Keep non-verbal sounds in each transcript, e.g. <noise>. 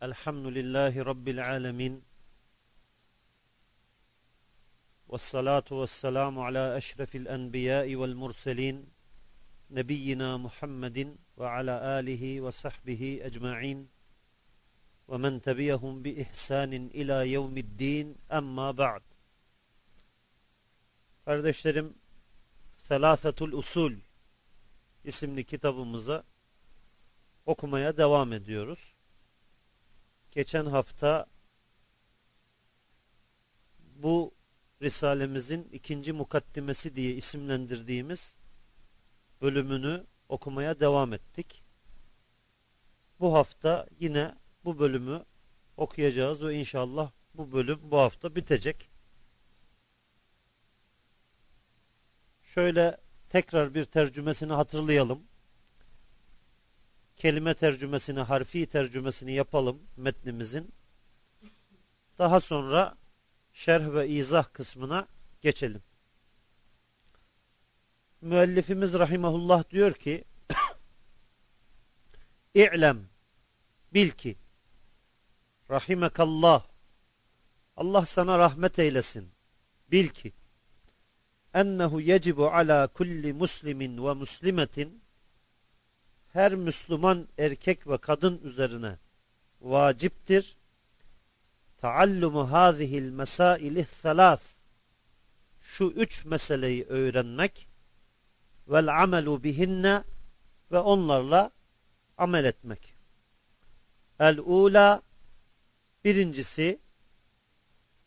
Elhamdülillahi Rabbil alemin. Vessalatu vesselamu ala eşrefil enbiyai vel murselin. Nebiyyina Muhammedin ve ala alihi ve sahbihi ecma'in. Ve men tebiyehum bi ihsanin ila yevmiddin emma ba'd. Kardeşlerim, Selâfetul Usul isimli kitabımıza okumaya devam ediyoruz. Geçen hafta bu Risalemizin ikinci mukaddimesi diye isimlendirdiğimiz bölümünü okumaya devam ettik. Bu hafta yine bu bölümü okuyacağız ve inşallah bu bölüm bu hafta bitecek. Şöyle tekrar bir tercümesini hatırlayalım. Kelime tercümesini, harfi tercümesini yapalım metnimizin. Daha sonra şerh ve izah kısmına geçelim. Müellifimiz rahimahullah diyor ki <coughs> İ'lem bil ki rahimekallah Allah sana rahmet eylesin. Bil ki ennehu yecibu ala kulli muslimin ve muslimetin her Müslüman erkek ve kadın üzerine vaciptir. Taallumu hazihil mesailih selas şu üç meseleyi öğrenmek vel amelu bihinne ve onlarla amel etmek. El ula birincisi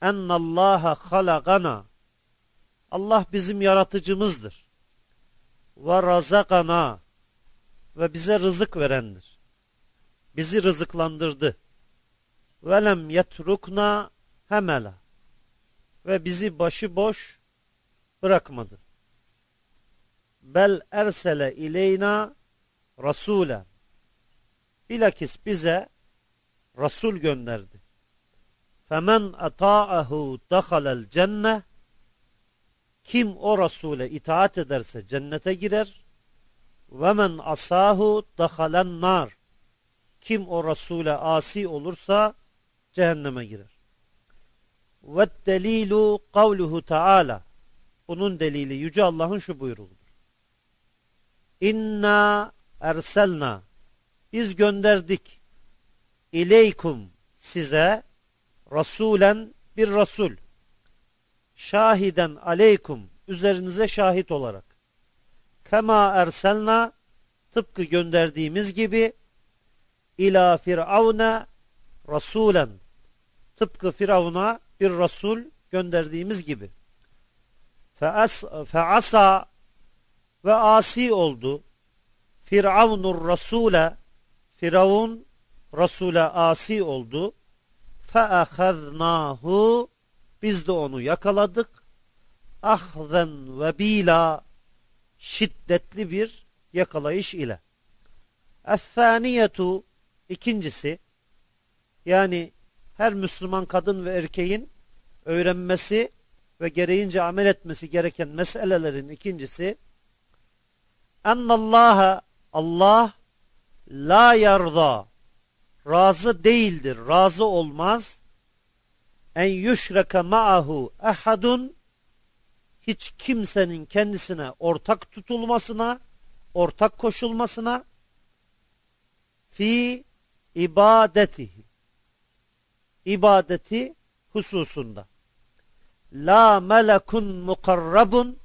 ennallaha halagana Allah bizim yaratıcımızdır. Ve razakana ve bize rızık verendir. Bizi rızıklandırdı. Ve lem yetrukna hemela ve bizi başıboş bırakmadı. Bel ersele ileyna rasule bilakis bize Resul gönderdi. Femen ata'ahu dakhalel cenne kim o Resul'e itaat ederse cennete girer. Ve asahu dahalen nar. Kim o Resul'e asi olursa cehenneme girer. Ve delilu kavluhu taala. Bunun delili Yüce Allah'ın şu buyruğudur. İnna erselna. Biz gönderdik. İleykum size Rasulen bir Resul şahiden aleykum üzerinize şahit olarak kema erselna tıpkı gönderdiğimiz gibi ila firavuna rasulen. Tıpkı firavuna bir rasul gönderdiğimiz gibi. Feasa ve asi oldu. Firavunur rasule firavun rasule asi oldu. Feahaznahu biz de onu yakaladık. Ahzen ve bila şiddetli bir yakalayış ile. Es-saniyetu ikincisi yani her Müslüman kadın ve erkeğin öğrenmesi ve gereğince amel etmesi gereken meselelerin ikincisi ennallaha Allah la yarda razı değildir, razı olmaz en yüşreke ma'ahu ehadun hiç kimsenin kendisine ortak tutulmasına, ortak koşulmasına fi ibadetihi ibadeti hususunda. La melekun mukarrabun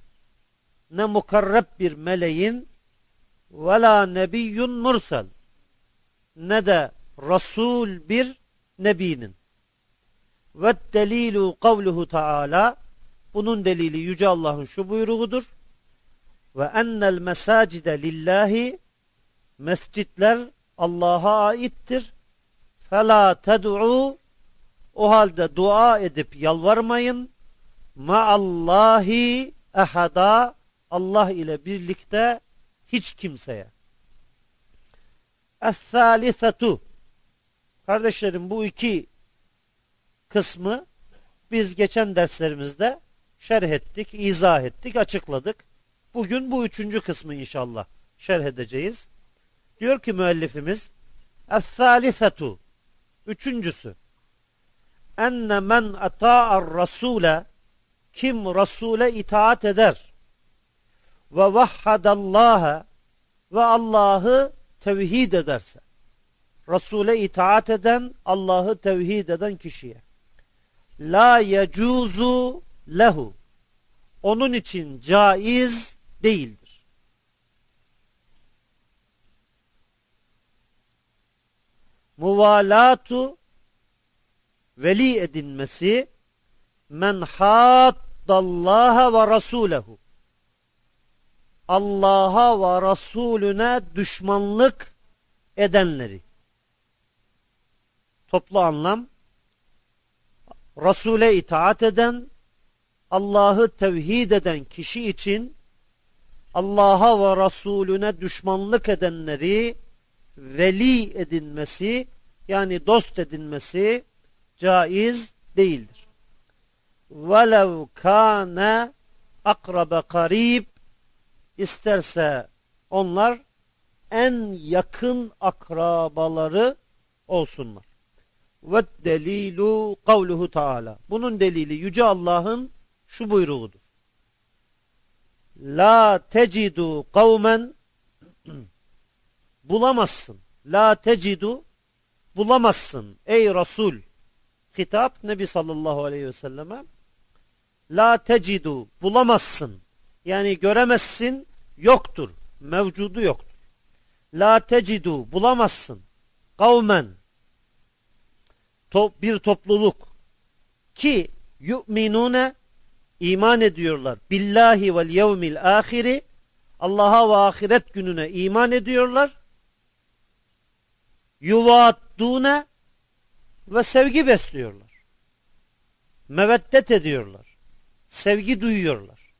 ne mukarreb bir meleğin ve la nebiyyun mursel ne de Resul bir nebinin. Ve delilu kavluhu taala bunun delili yüce Allah'ın şu buyruğudur. Ve ennel mesacide lillahi mescitler Allah'a aittir. Fela ted'u o halde dua edip yalvarmayın. Ma'allahi ehada Allah ile birlikte hiç kimseye. Es-salisetu Kardeşlerim bu iki kısmı biz geçen derslerimizde şerh ettik, izah ettik, açıkladık. Bugün bu üçüncü kısmı inşallah şerh edeceğiz. Diyor ki müellifimiz Es-salisetu Üçüncüsü enne men ata'ar rasule kim Rasule itaat eder ve vahhadallaha ve Allah'ı tevhid ederse Resul'e itaat eden Allah'ı tevhid eden kişiye la yecuzu lehu onun için caiz değildir. Muvalatu veli edinmesi men haddallaha ve rasulehu Allah'a ve Resulüne düşmanlık edenleri. Toplu anlam Resul'e itaat eden, Allah'ı tevhid eden kişi için Allah'a ve Resulüne düşmanlık edenleri veli edinmesi yani dost edinmesi caiz değildir. وَلَوْ كَانَ akrabe karib isterse onlar en yakın akrabaları olsunlar. Ve delilu kavluhu taala. Bunun delili yüce Allah'ın şu buyruğudur. La tecidu kavmen <clears throat> bulamazsın. La tecidu bulamazsın ey Resul. Hitap Nebi sallallahu aleyhi ve selleme. La tecidu bulamazsın. Yani göremezsin yoktur. Mevcudu yoktur. La tecidu bulamazsın. Kavmen top, bir topluluk ki yu'minune iman ediyorlar. Billahi vel yevmil ahiri Allah'a ve ahiret gününe iman ediyorlar. Yuvaddune ve sevgi besliyorlar. Meveddet ediyorlar. Sevgi duyuyorlar.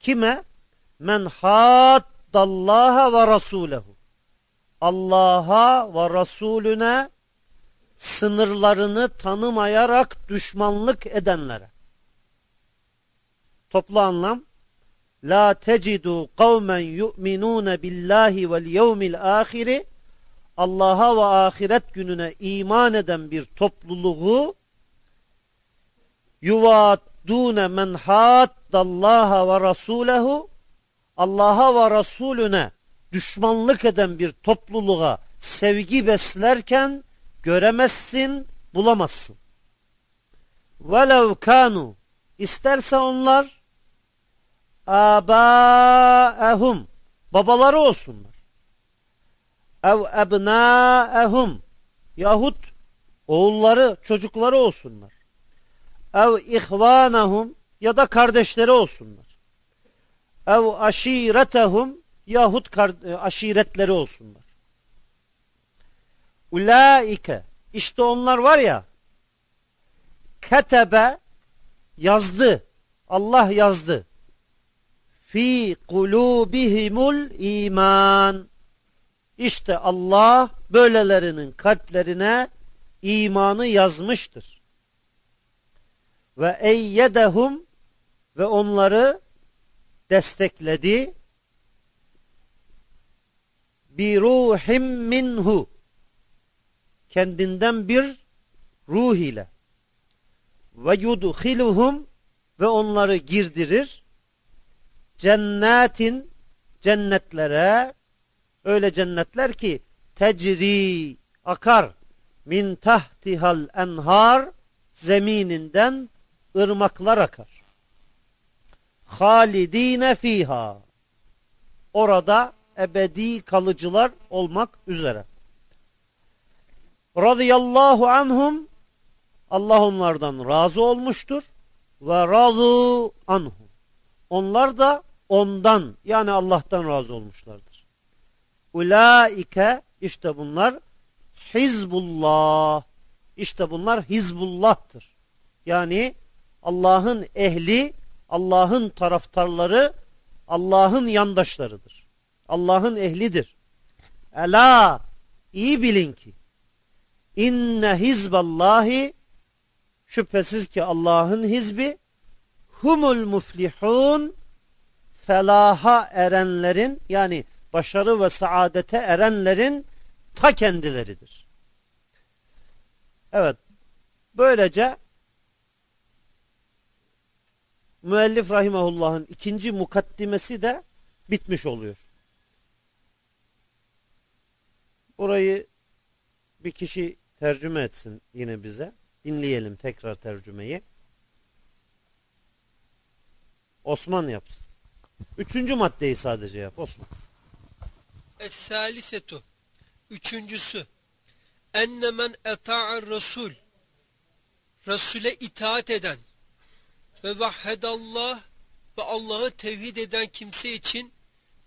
Kime? Men haddallaha ve rasulehu. Allah'a ve Resulüne sınırlarını tanımayarak düşmanlık edenlere. Toplu anlam La tecidu kavmen yu'minune billahi vel yevmil ahiri Allah'a ve ahiret gününe iman eden bir topluluğu yuvaddune men haddallaha ve rasulehu Allah'a ve Resulüne düşmanlık eden bir topluluğa sevgi beslerken göremezsin, bulamazsın. Velev kanu isterse onlar abaehum babaları olsunlar. Ev ebnaehum yahut oğulları, çocukları olsunlar. Ev ihvanahum ya da kardeşleri olsunlar. Ev aşiretehum yahut e, aşiretleri olsunlar. Ulaike işte onlar var ya ketebe yazdı. Allah yazdı. Fi kulubihimul iman. İşte Allah böylelerinin kalplerine imanı yazmıştır. Ve eyyedehum ve onları destekledi. Bir ruhim minhu kendinden bir ruh ile ve yudhiluhum ve onları girdirir cennetin cennetlere öyle cennetler ki tecri akar min tahtihal enhar zemininden ırmaklar akar. Halidine fiha orada ebedi kalıcılar olmak üzere radıyallahu anhum Allah onlardan razı olmuştur ve razı anhum. Onlar da ondan yani Allah'tan razı olmuşlardır. Ulaike işte bunlar Hizbullah. İşte bunlar Hizbullah'tır. Yani Allah'ın ehli, Allah'ın taraftarları, Allah'ın yandaşlarıdır. Allah'ın ehlidir. Ela iyi bilin ki İnne hizballahi şüphesiz ki Allah'ın hizbi humul muflihun felaha erenlerin yani başarı ve saadete erenlerin ta kendileridir. Evet. Böylece müellif rahimahullah'ın ikinci mukaddimesi de bitmiş oluyor. Burayı bir kişi tercüme etsin yine bize. Dinleyelim tekrar tercümeyi. Osman yapsın. Üçüncü maddeyi sadece yap Osman. Es-salisetu. Üçüncüsü. Enne men eta'ar Resul Resul'e itaat eden ve vahhedallah ve Allah'ı tevhid eden kimse için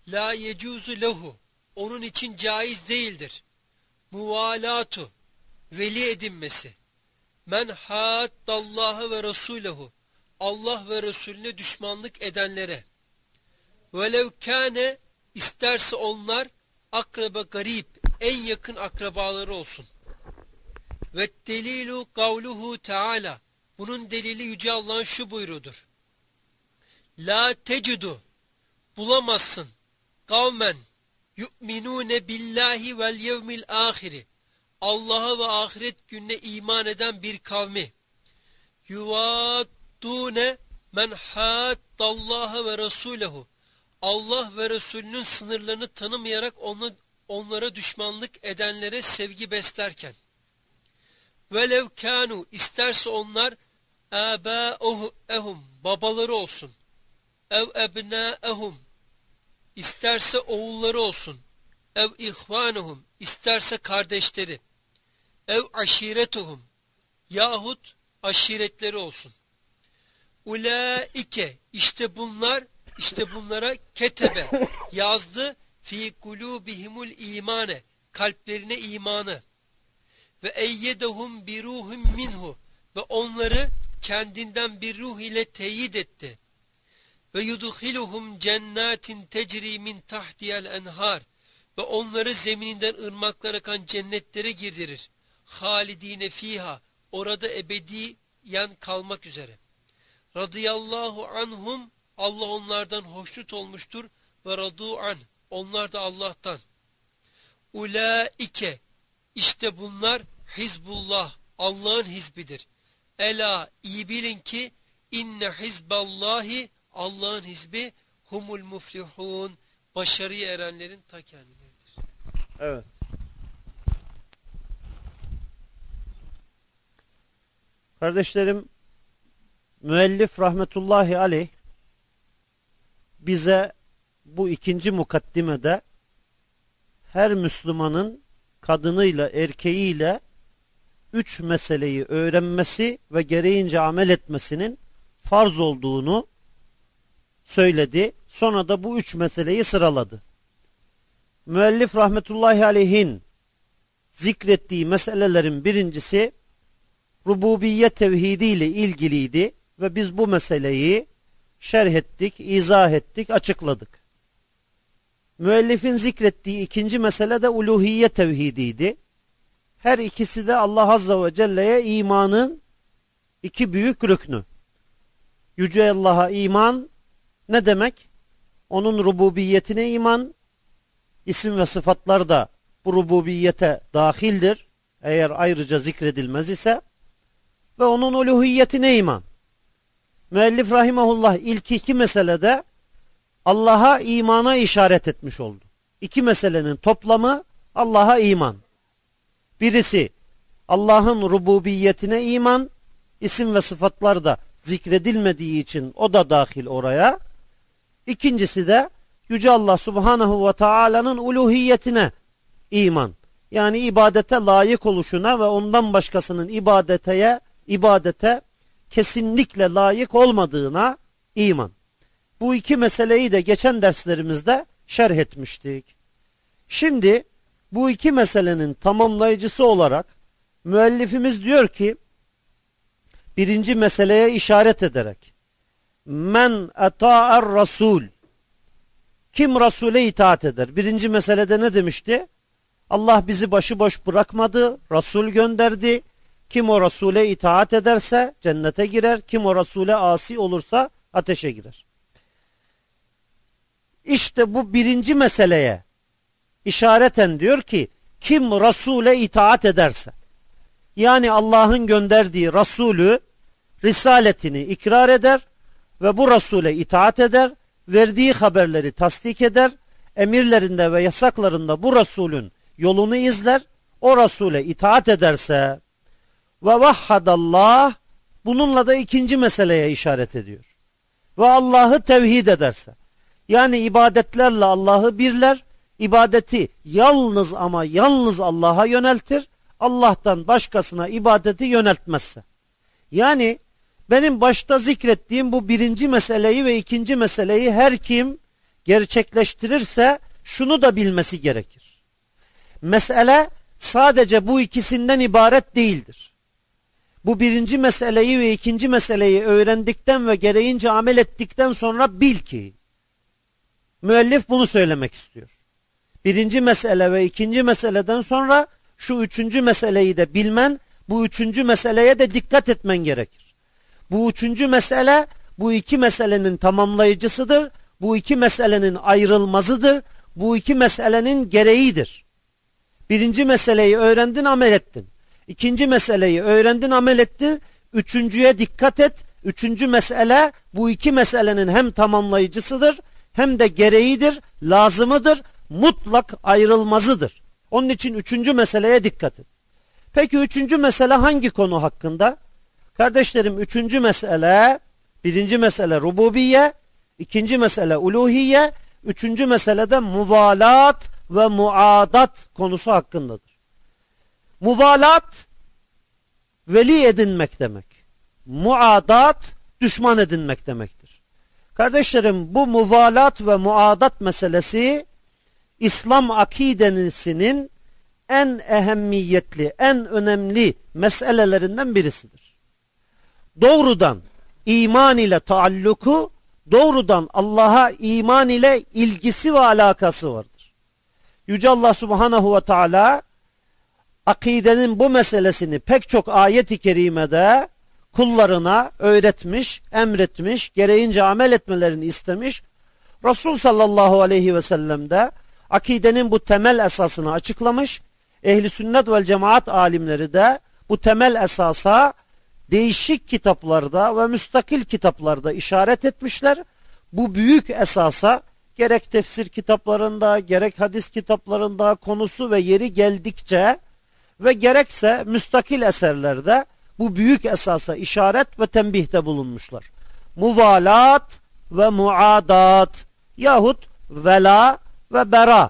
la yecuzu lehu. Onun için caiz değildir. Muvalatu. Veli edinmesi. Men haddallahı ve Resulehu Allah ve Resulüne düşmanlık edenlere velev kâne isterse onlar akraba garip en yakın akrabaları olsun. Ve delilu kavluhu teala bunun delili Yüce Allah'ın şu buyruğudur. La tecidu bulamazsın kavmen yu'minune billahi vel yevmil ahiri Allah'a ve ahiret gününe iman eden bir kavmi yuvaddune men haddallaha ve rasulehu Allah ve Resulünün sınırlarını tanımayarak onu, onlara düşmanlık edenlere sevgi beslerken velev kanu isterse onlar ehum babaları olsun. Ev ebnaehum isterse oğulları olsun. Ev ihvanuhum isterse kardeşleri. Ev aşiretuhum yahut aşiretleri olsun. Ulaike işte bunlar işte bunlara ketebe yazdı. Fi kulubihimul imane. Kalplerine imanı. Ve eyyedehum bir ruhum minhu. Ve onları kendinden bir ruh ile teyit etti. Ve yudhiluhum cennetin tecri min tahtiyel enhar. Ve onları zemininden ırmaklar akan cennetlere girdirir. Halidine fiha. Orada ebediyen kalmak üzere. Radıyallahu anhum Allah onlardan hoşnut olmuştur ve radu an onlar da Allah'tan ulaike işte bunlar Hizbullah Allah'ın hizbidir ela iyi bilin ki inne hizballahi Allah'ın hizbi humul muflihun başarıya erenlerin ta kendileridir. Evet. Kardeşlerim müellif rahmetullahi aleyh bize bu ikinci mukaddimede her Müslümanın kadınıyla erkeğiyle üç meseleyi öğrenmesi ve gereğince amel etmesinin farz olduğunu söyledi. Sonra da bu üç meseleyi sıraladı. Müellif rahmetullahi aleyhin zikrettiği meselelerin birincisi rububiyet tevhidi ile ilgiliydi ve biz bu meseleyi şerh ettik, izah ettik, açıkladık. Müellifin zikrettiği ikinci mesele de uluhiyet tevhidiydi. Her ikisi de Allah Azze ve Celle'ye imanın iki büyük rüknü. Yüce Allah'a iman ne demek? Onun rububiyetine iman, isim ve sıfatlar da bu rububiyete dahildir. Eğer ayrıca zikredilmez ise ve onun uluhiyetine iman. Müellif rahimahullah ilk iki meselede Allah'a imana işaret etmiş oldu. İki meselenin toplamı Allah'a iman. Birisi Allah'ın rububiyetine iman, isim ve sıfatlar da zikredilmediği için o da dahil oraya. İkincisi de Yüce Allah Subhanahu ve Taala'nın uluhiyetine iman. Yani ibadete layık oluşuna ve ondan başkasının ibadeteye, ibadete kesinlikle layık olmadığına iman. Bu iki meseleyi de geçen derslerimizde şerh etmiştik. Şimdi bu iki meselenin tamamlayıcısı olarak müellifimiz diyor ki birinci meseleye işaret ederek men eta'er rasul kim Resul'e itaat eder? Birinci meselede ne demişti? Allah bizi başıboş bırakmadı, Resul gönderdi. Kim o Resul'e itaat ederse cennete girer, kim o Resul'e asi olursa ateşe girer. İşte bu birinci meseleye işareten diyor ki kim Resul'e itaat ederse yani Allah'ın gönderdiği Resulü risaletini ikrar eder ve bu Resul'e itaat eder, verdiği haberleri tasdik eder, emirlerinde ve yasaklarında bu Resul'ün yolunu izler, o Resul'e itaat ederse ve vahhadallah bununla da ikinci meseleye işaret ediyor. Ve Allah'ı tevhid ederse yani ibadetlerle Allah'ı birler, ibadeti yalnız ama yalnız Allah'a yöneltir, Allah'tan başkasına ibadeti yöneltmezse. Yani benim başta zikrettiğim bu birinci meseleyi ve ikinci meseleyi her kim gerçekleştirirse şunu da bilmesi gerekir. Mesele sadece bu ikisinden ibaret değildir. Bu birinci meseleyi ve ikinci meseleyi öğrendikten ve gereğince amel ettikten sonra bil ki müellif bunu söylemek istiyor. Birinci mesele ve ikinci meseleden sonra şu üçüncü meseleyi de bilmen, bu üçüncü meseleye de dikkat etmen gerekir. Bu üçüncü mesele bu iki meselenin tamamlayıcısıdır. Bu iki meselenin ayrılmazıdır. Bu iki meselenin gereğidir. Birinci meseleyi öğrendin amel ettin. İkinci meseleyi öğrendin amel ettin. Üçüncüye dikkat et. Üçüncü mesele bu iki meselenin hem tamamlayıcısıdır hem de gereğidir, lazımıdır, mutlak ayrılmazıdır. Onun için üçüncü meseleye dikkat et. Peki üçüncü mesele hangi konu hakkında? Kardeşlerim üçüncü mesele, birinci mesele rububiye, ikinci mesele uluhiye, üçüncü mesele de muvalat ve muadat konusu hakkındadır. Muvalat, veli edinmek demek. Muadat, düşman edinmek demektir. Kardeşlerim bu muvalat ve muadat meselesi İslam akidenisinin en ehemmiyetli, en önemli meselelerinden birisidir. Doğrudan iman ile taalluku, doğrudan Allah'a iman ile ilgisi ve alakası vardır. Yüce Allah Subhanahu ve Teala akidenin bu meselesini pek çok ayet-i kerimede kullarına öğretmiş, emretmiş, gereğince amel etmelerini istemiş. Resul sallallahu aleyhi ve sellem de akidenin bu temel esasını açıklamış. Ehli sünnet vel cemaat alimleri de bu temel esasa değişik kitaplarda ve müstakil kitaplarda işaret etmişler. Bu büyük esasa gerek tefsir kitaplarında gerek hadis kitaplarında konusu ve yeri geldikçe ve gerekse müstakil eserlerde bu büyük esasa işaret ve tembihte bulunmuşlar. Muvalat ve muadat yahut vela ve bera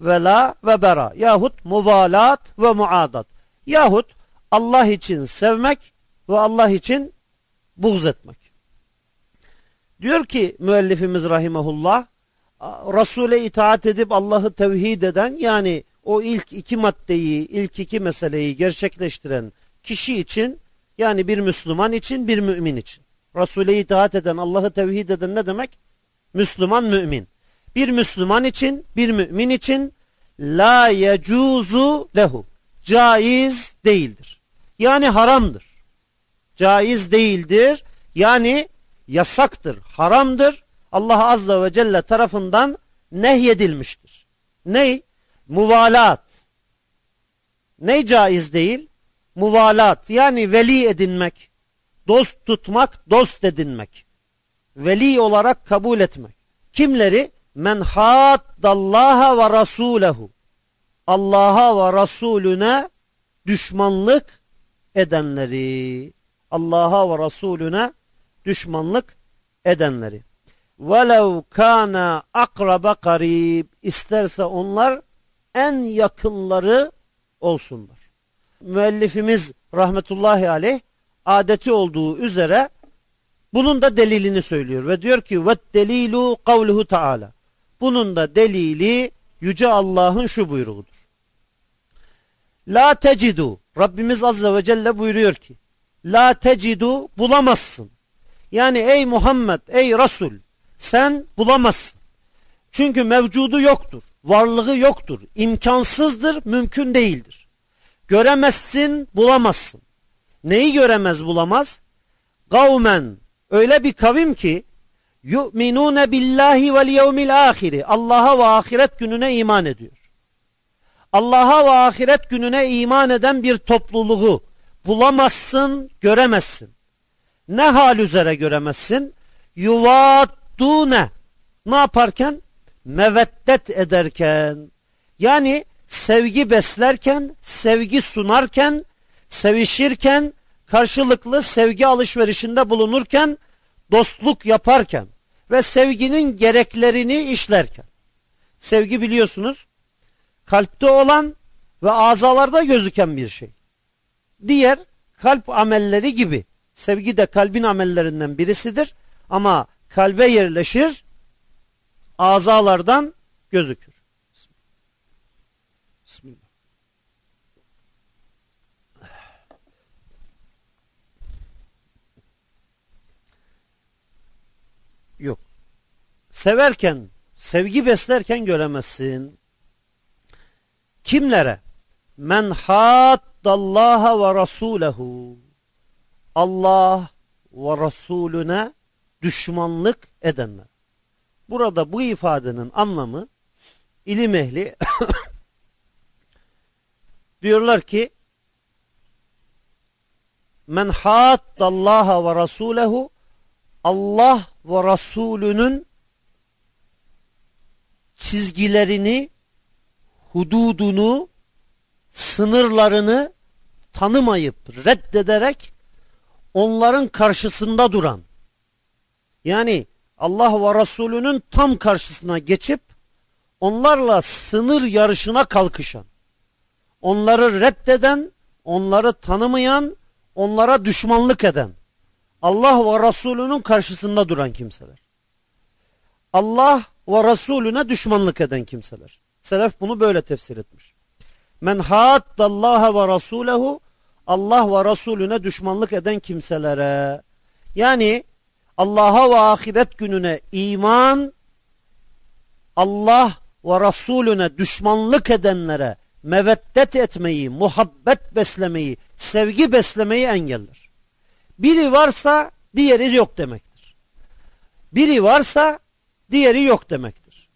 vela ve bera yahut muvalat ve muadat yahut Allah için sevmek ve Allah için buğz etmek. Diyor ki müellifimiz rahimahullah Resul'e itaat edip Allah'ı tevhid eden yani o ilk iki maddeyi, ilk iki meseleyi gerçekleştiren kişi için yani bir Müslüman için bir mümin için. Resul'e itaat eden, Allah'ı tevhid eden ne demek? Müslüman mümin. Bir Müslüman için, bir mümin için la yecuzu lehu. Caiz değildir. Yani haramdır. Caiz değildir. Yani yasaktır, haramdır. Allah Azze ve Celle tarafından nehyedilmiştir. Ney? Muvalat. Ne caiz değil? Muvalat. Yani veli edinmek. Dost tutmak, dost edinmek. Veli olarak kabul etmek. Kimleri? Men haddallaha ve rasulehu. Allah'a ve Resulüne düşmanlık edenleri. Allah'a ve Resulüne düşmanlık edenleri. Velev kana akraba karib isterse onlar en yakınları olsunlar. Müellifimiz rahmetullahi aleyh adeti olduğu üzere bunun da delilini söylüyor ve diyor ki ve delilu kavluhu taala. Bunun da delili yüce Allah'ın şu buyruğudur. La tecidu Rabbimiz azze ve celle buyuruyor ki La tecidu bulamazsın. Yani ey Muhammed, ey Resul sen bulamazsın. Çünkü mevcudu yoktur, varlığı yoktur, imkansızdır, mümkün değildir. Göremezsin, bulamazsın. Neyi göremez bulamaz? Kavmen, öyle bir kavim ki yu'minune billahi vel yevmil ahiri. Allah'a ve ahiret gününe iman ediyor. Allah'a ve ahiret gününe iman eden bir topluluğu bulamazsın, göremezsin. Ne hal üzere göremezsin? Yuvattune. Ne yaparken? Meveddet ederken. Yani sevgi beslerken, sevgi sunarken, sevişirken, karşılıklı sevgi alışverişinde bulunurken, dostluk yaparken ve sevginin gereklerini işlerken. Sevgi biliyorsunuz kalpte olan ve azalarda gözüken bir şey. Diğer kalp amelleri gibi sevgi de kalbin amellerinden birisidir ama kalbe yerleşir azalardan gözükür. Bismillah. Yok. Severken, sevgi beslerken göremezsin. Kimlere? Men haddallaha ve rasulehu. Allah ve Resulüne düşmanlık edenler. Burada bu ifadenin anlamı ilim ehli <coughs> diyorlar ki men haddallaha ve rasulehu Allah ve Resulünün çizgilerini, hududunu, sınırlarını tanımayıp reddederek onların karşısında duran yani Allah ve Resulünün tam karşısına geçip onlarla sınır yarışına kalkışan onları reddeden onları tanımayan onlara düşmanlık eden Allah ve Resulünün karşısında duran kimseler. Allah ve Resulüne düşmanlık eden kimseler. Selef bunu böyle tefsir etmiş. Men haddallaha ve rasulehu Allah ve Resulüne düşmanlık eden kimselere. Yani Allah'a ve ahiret gününe iman Allah ve Resulüne düşmanlık edenlere meveddet etmeyi, muhabbet beslemeyi, sevgi beslemeyi engeller. Biri varsa diğeri yok demektir. Biri varsa diğeri yok demektir.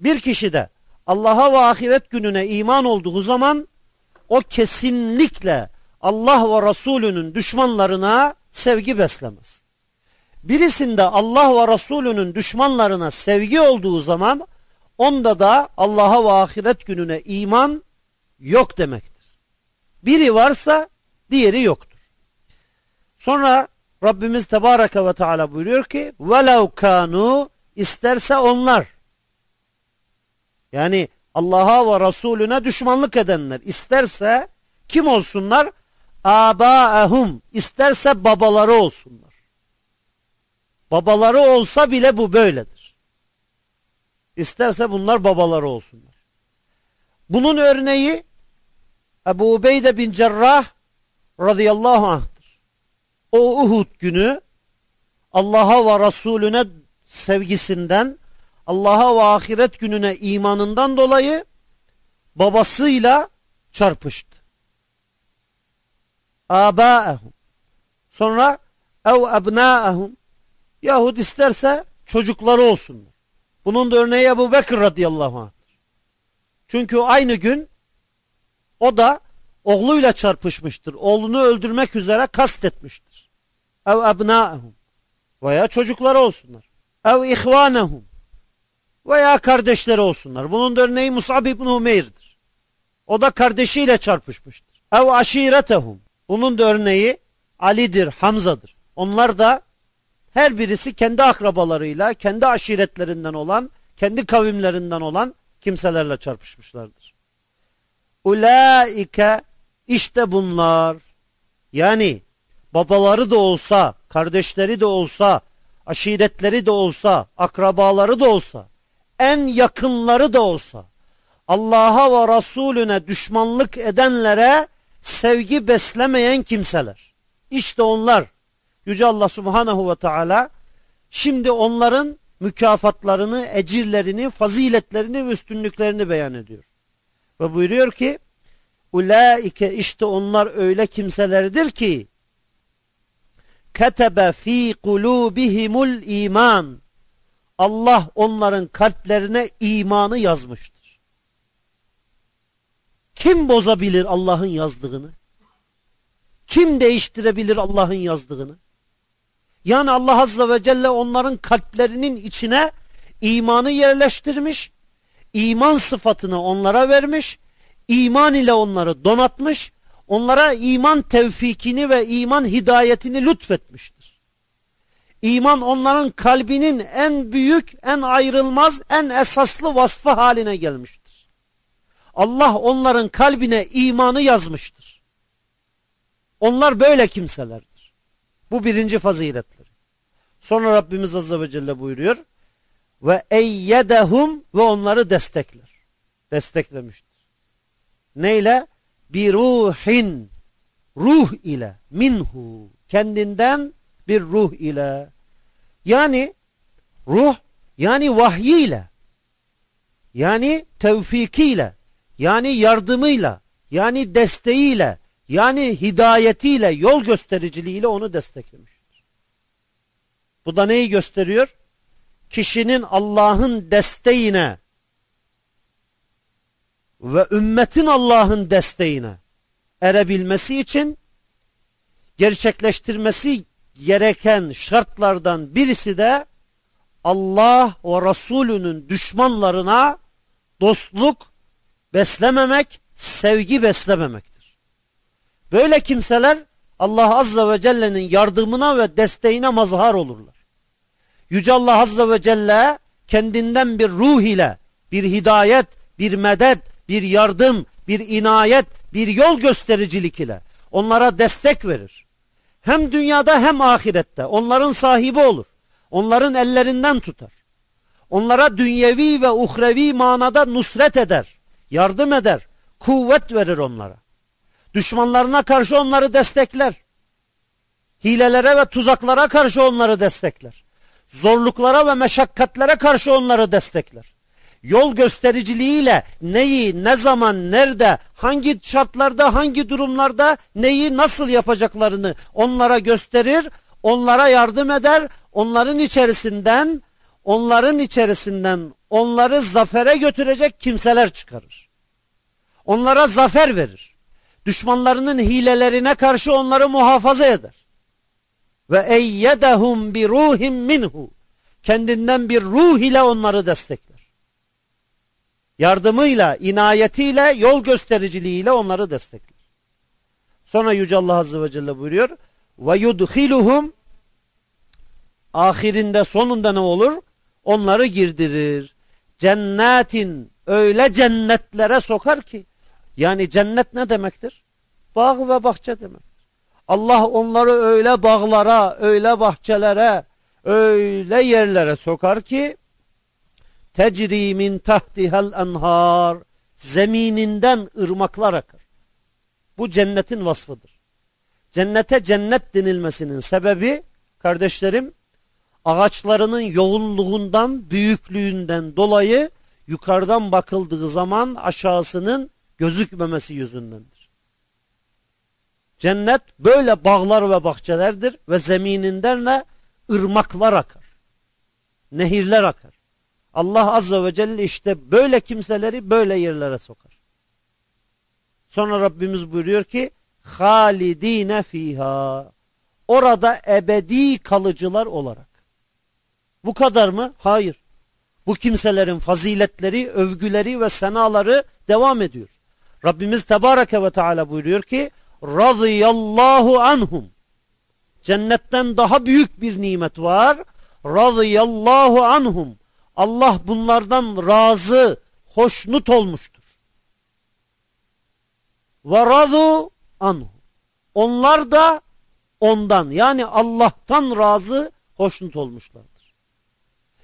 Bir kişi de Allah'a ve ahiret gününe iman olduğu zaman o kesinlikle Allah ve Resulünün düşmanlarına sevgi beslemez. Birisinde Allah ve Resulünün düşmanlarına sevgi olduğu zaman onda da Allah'a ve ahiret gününe iman yok demektir. Biri varsa diğeri yoktur. Sonra Rabbimiz Tebareke ve Teala buyuruyor ki velev kanu isterse onlar yani Allah'a ve Resulüne düşmanlık edenler isterse kim olsunlar? Abaehum isterse babaları olsunlar. Babaları olsa bile bu böyledir. İsterse bunlar babaları olsunlar. Bunun örneği Ebu Ubeyde bin Cerrah radıyallahu anh'tır. O Uhud günü Allah'a ve Resulüne sevgisinden, Allah'a ve ahiret gününe imanından dolayı babasıyla çarpıştı. Abaehum. Sonra ev ebnaehum. Yahut isterse çocukları olsunlar. Bunun da örneği Ebu Bekir radıyallahu anh'tır. Çünkü aynı gün o da oğluyla çarpışmıştır. Oğlunu öldürmek üzere kastetmiştir. Ev ebnaehum. Veya çocukları olsunlar. Ev ihvanehum. Veya kardeşleri olsunlar. Bunun da örneği Mus'ab ibn Umeyr'dir. O da kardeşiyle çarpışmıştır. Ev aşiretehum. Bunun da örneği Ali'dir, Hamza'dır. Onlar da her birisi kendi akrabalarıyla, kendi aşiretlerinden olan, kendi kavimlerinden olan kimselerle çarpışmışlardır. Ulaike işte bunlar yani babaları da olsa, kardeşleri de olsa, aşiretleri de olsa, akrabaları da olsa, en yakınları da olsa, Allah'a ve Resulüne düşmanlık edenlere sevgi beslemeyen kimseler. İşte onlar. Yüce Allah Subhanahu ve Teala şimdi onların mükafatlarını, ecirlerini, faziletlerini ve üstünlüklerini beyan ediyor. Ve buyuruyor ki Ulaike işte onlar öyle kimselerdir ki ketebe fi kulubihimul iman Allah onların kalplerine imanı yazmıştır. Kim bozabilir Allah'ın yazdığını? Kim değiştirebilir Allah'ın yazdığını? Yani Allah Azze ve Celle onların kalplerinin içine imanı yerleştirmiş, iman sıfatını onlara vermiş, iman ile onları donatmış, onlara iman tevfikini ve iman hidayetini lütfetmiştir. İman onların kalbinin en büyük, en ayrılmaz, en esaslı vasfı haline gelmiştir. Allah onların kalbine imanı yazmıştır. Onlar böyle kimselerdir. Bu birinci faziletleri. Sonra Rabbimiz Azze ve Celle buyuruyor. Ve eyyedehum ve onları destekler. Desteklemiştir. Neyle? Bir ruhin ruh ile minhu kendinden bir ruh ile yani ruh yani vahyiyle yani tevfikiyle yani yardımıyla yani desteğiyle yani hidayetiyle yol göstericiliğiyle onu desteklemiştir. Bu da neyi gösteriyor? Kişinin Allah'ın desteğine ve ümmetin Allah'ın desteğine erebilmesi için gerçekleştirmesi gereken şartlardan birisi de Allah ve Resulünün düşmanlarına dostluk beslememek, sevgi beslememektir. Böyle kimseler Allah Azze ve Celle'nin yardımına ve desteğine mazhar olurlar. Yüce Allah Azze ve Celle kendinden bir ruh ile, bir hidayet, bir medet, bir yardım, bir inayet, bir yol göstericilik ile onlara destek verir. Hem dünyada hem ahirette onların sahibi olur. Onların ellerinden tutar. Onlara dünyevi ve uhrevi manada nusret eder, yardım eder, kuvvet verir onlara. Düşmanlarına karşı onları destekler. Hilelere ve tuzaklara karşı onları destekler. Zorluklara ve meşakkatlere karşı onları destekler yol göstericiliğiyle neyi, ne zaman, nerede, hangi şartlarda, hangi durumlarda neyi nasıl yapacaklarını onlara gösterir, onlara yardım eder, onların içerisinden onların içerisinden onları zafere götürecek kimseler çıkarır. Onlara zafer verir. Düşmanlarının hilelerine karşı onları muhafaza eder. Ve eyyedehum bi ruhim minhu. Kendinden bir ruh ile onları destekler yardımıyla, inayetiyle, yol göstericiliğiyle onları destekler. Sonra Yüce Allah Azze ve Celle buyuruyor. Ve yudhiluhum ahirinde sonunda ne olur? Onları girdirir. Cennetin öyle cennetlere sokar ki yani cennet ne demektir? Bağ ve bahçe demektir. Allah onları öyle bağlara, öyle bahçelere, öyle yerlere sokar ki tecri min tahtihal enhar zemininden ırmaklar akar. Bu cennetin vasfıdır. Cennete cennet denilmesinin sebebi kardeşlerim ağaçlarının yoğunluğundan, büyüklüğünden dolayı yukarıdan bakıldığı zaman aşağısının gözükmemesi yüzündendir. Cennet böyle bağlar ve bahçelerdir ve zemininden de ırmaklar akar. Nehirler akar. Allah Azze ve Celle işte böyle kimseleri böyle yerlere sokar. Sonra Rabbimiz buyuruyor ki halidine fiha orada ebedi kalıcılar olarak. Bu kadar mı? Hayır. Bu kimselerin faziletleri, övgüleri ve senaları devam ediyor. Rabbimiz Tebareke ve Teala buyuruyor ki radıyallahu anhum cennetten daha büyük bir nimet var. Radıyallahu anhum Allah bunlardan razı, hoşnut olmuştur. Ve razu anhu. Onlar da ondan yani Allah'tan razı, hoşnut olmuşlardır.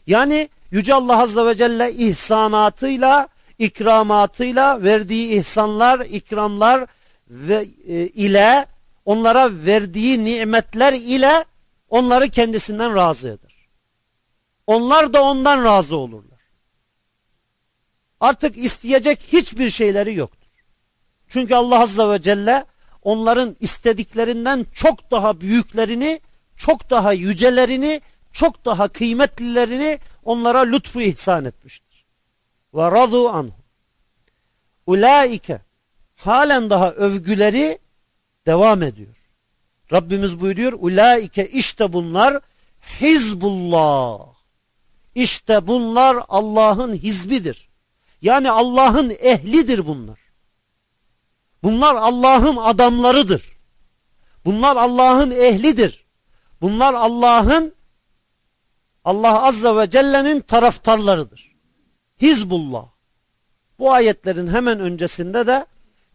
Yani Yüce Allah Azze ve Celle ihsanatıyla, ikramatıyla verdiği ihsanlar, ikramlar ve e, ile onlara verdiği nimetler ile onları kendisinden razı eder. Onlar da ondan razı olurlar. Artık isteyecek hiçbir şeyleri yoktur. Çünkü Allah Azze ve Celle onların istediklerinden çok daha büyüklerini, çok daha yücelerini, çok daha kıymetlilerini onlara lütfu ihsan etmiştir. Ve radu anhu. Ulaike halen daha övgüleri devam ediyor. Rabbimiz buyuruyor ulaike işte bunlar Hizbullah. İşte bunlar Allah'ın hizbidir. Yani Allah'ın ehlidir bunlar. Bunlar Allah'ın adamlarıdır. Bunlar Allah'ın ehlidir. Bunlar Allah'ın Allah Azze ve Celle'nin taraftarlarıdır. Hizbullah. Bu ayetlerin hemen öncesinde de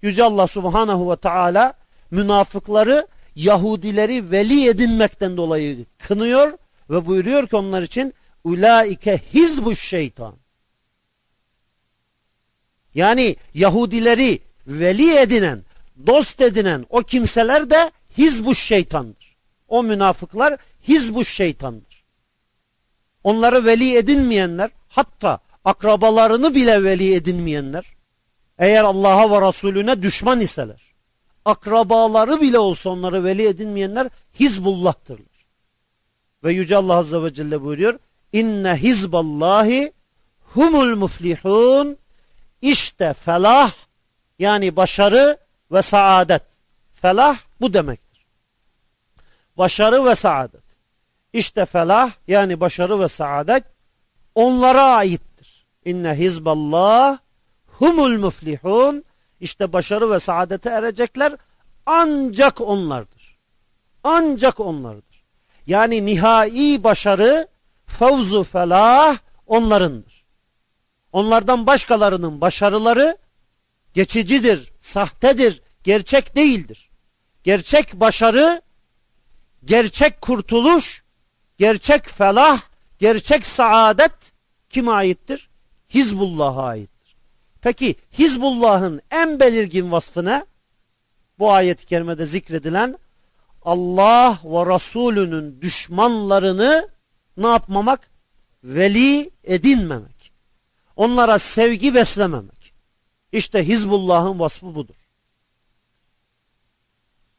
Yüce Allah Subhanahu ve Teala münafıkları Yahudileri veli edinmekten dolayı kınıyor ve buyuruyor ki onlar için ulaike hizbuş şeytan. Yani Yahudileri veli edinen, dost edinen o kimseler de hizbuş şeytandır. O münafıklar hizbuş şeytandır. Onları veli edinmeyenler hatta akrabalarını bile veli edinmeyenler eğer Allah'a ve Resulüne düşman iseler akrabaları bile olsa onları veli edinmeyenler Hizbullah'tırlar. Ve Yüce Allah Azze ve Celle buyuruyor İnne hizballahi humul muflihun işte felah yani başarı ve saadet. Felah bu demektir. Başarı ve saadet. İşte felah yani başarı ve saadet onlara aittir. İnne hizballah humul muflihun işte başarı ve saadete erecekler ancak onlardır. Ancak onlardır. Yani nihai başarı, fevzu felah onlarındır. Onlardan başkalarının başarıları geçicidir, sahtedir, gerçek değildir. Gerçek başarı, gerçek kurtuluş, gerçek felah, gerçek saadet kime aittir? Hizbullah'a aittir. Peki Hizbullah'ın en belirgin vasfı ne? Bu ayet-i kerimede zikredilen Allah ve Resulünün düşmanlarını ne yapmamak? Veli edinmemek. Onlara sevgi beslememek. İşte Hizbullah'ın vasfı budur.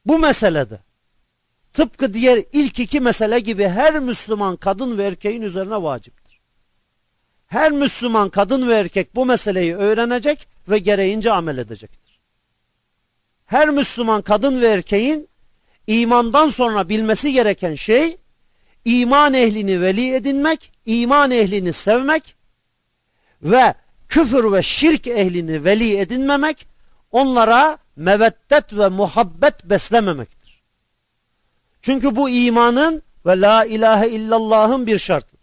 Bu meselede tıpkı diğer ilk iki mesele gibi her Müslüman kadın ve erkeğin üzerine vaciptir. Her Müslüman kadın ve erkek bu meseleyi öğrenecek ve gereğince amel edecektir. Her Müslüman kadın ve erkeğin imandan sonra bilmesi gereken şey iman ehlini veli edinmek, iman ehlini sevmek ve küfür ve şirk ehlini veli edinmemek, onlara meveddet ve muhabbet beslememektir. Çünkü bu imanın ve la ilahe illallah'ın bir şartıdır.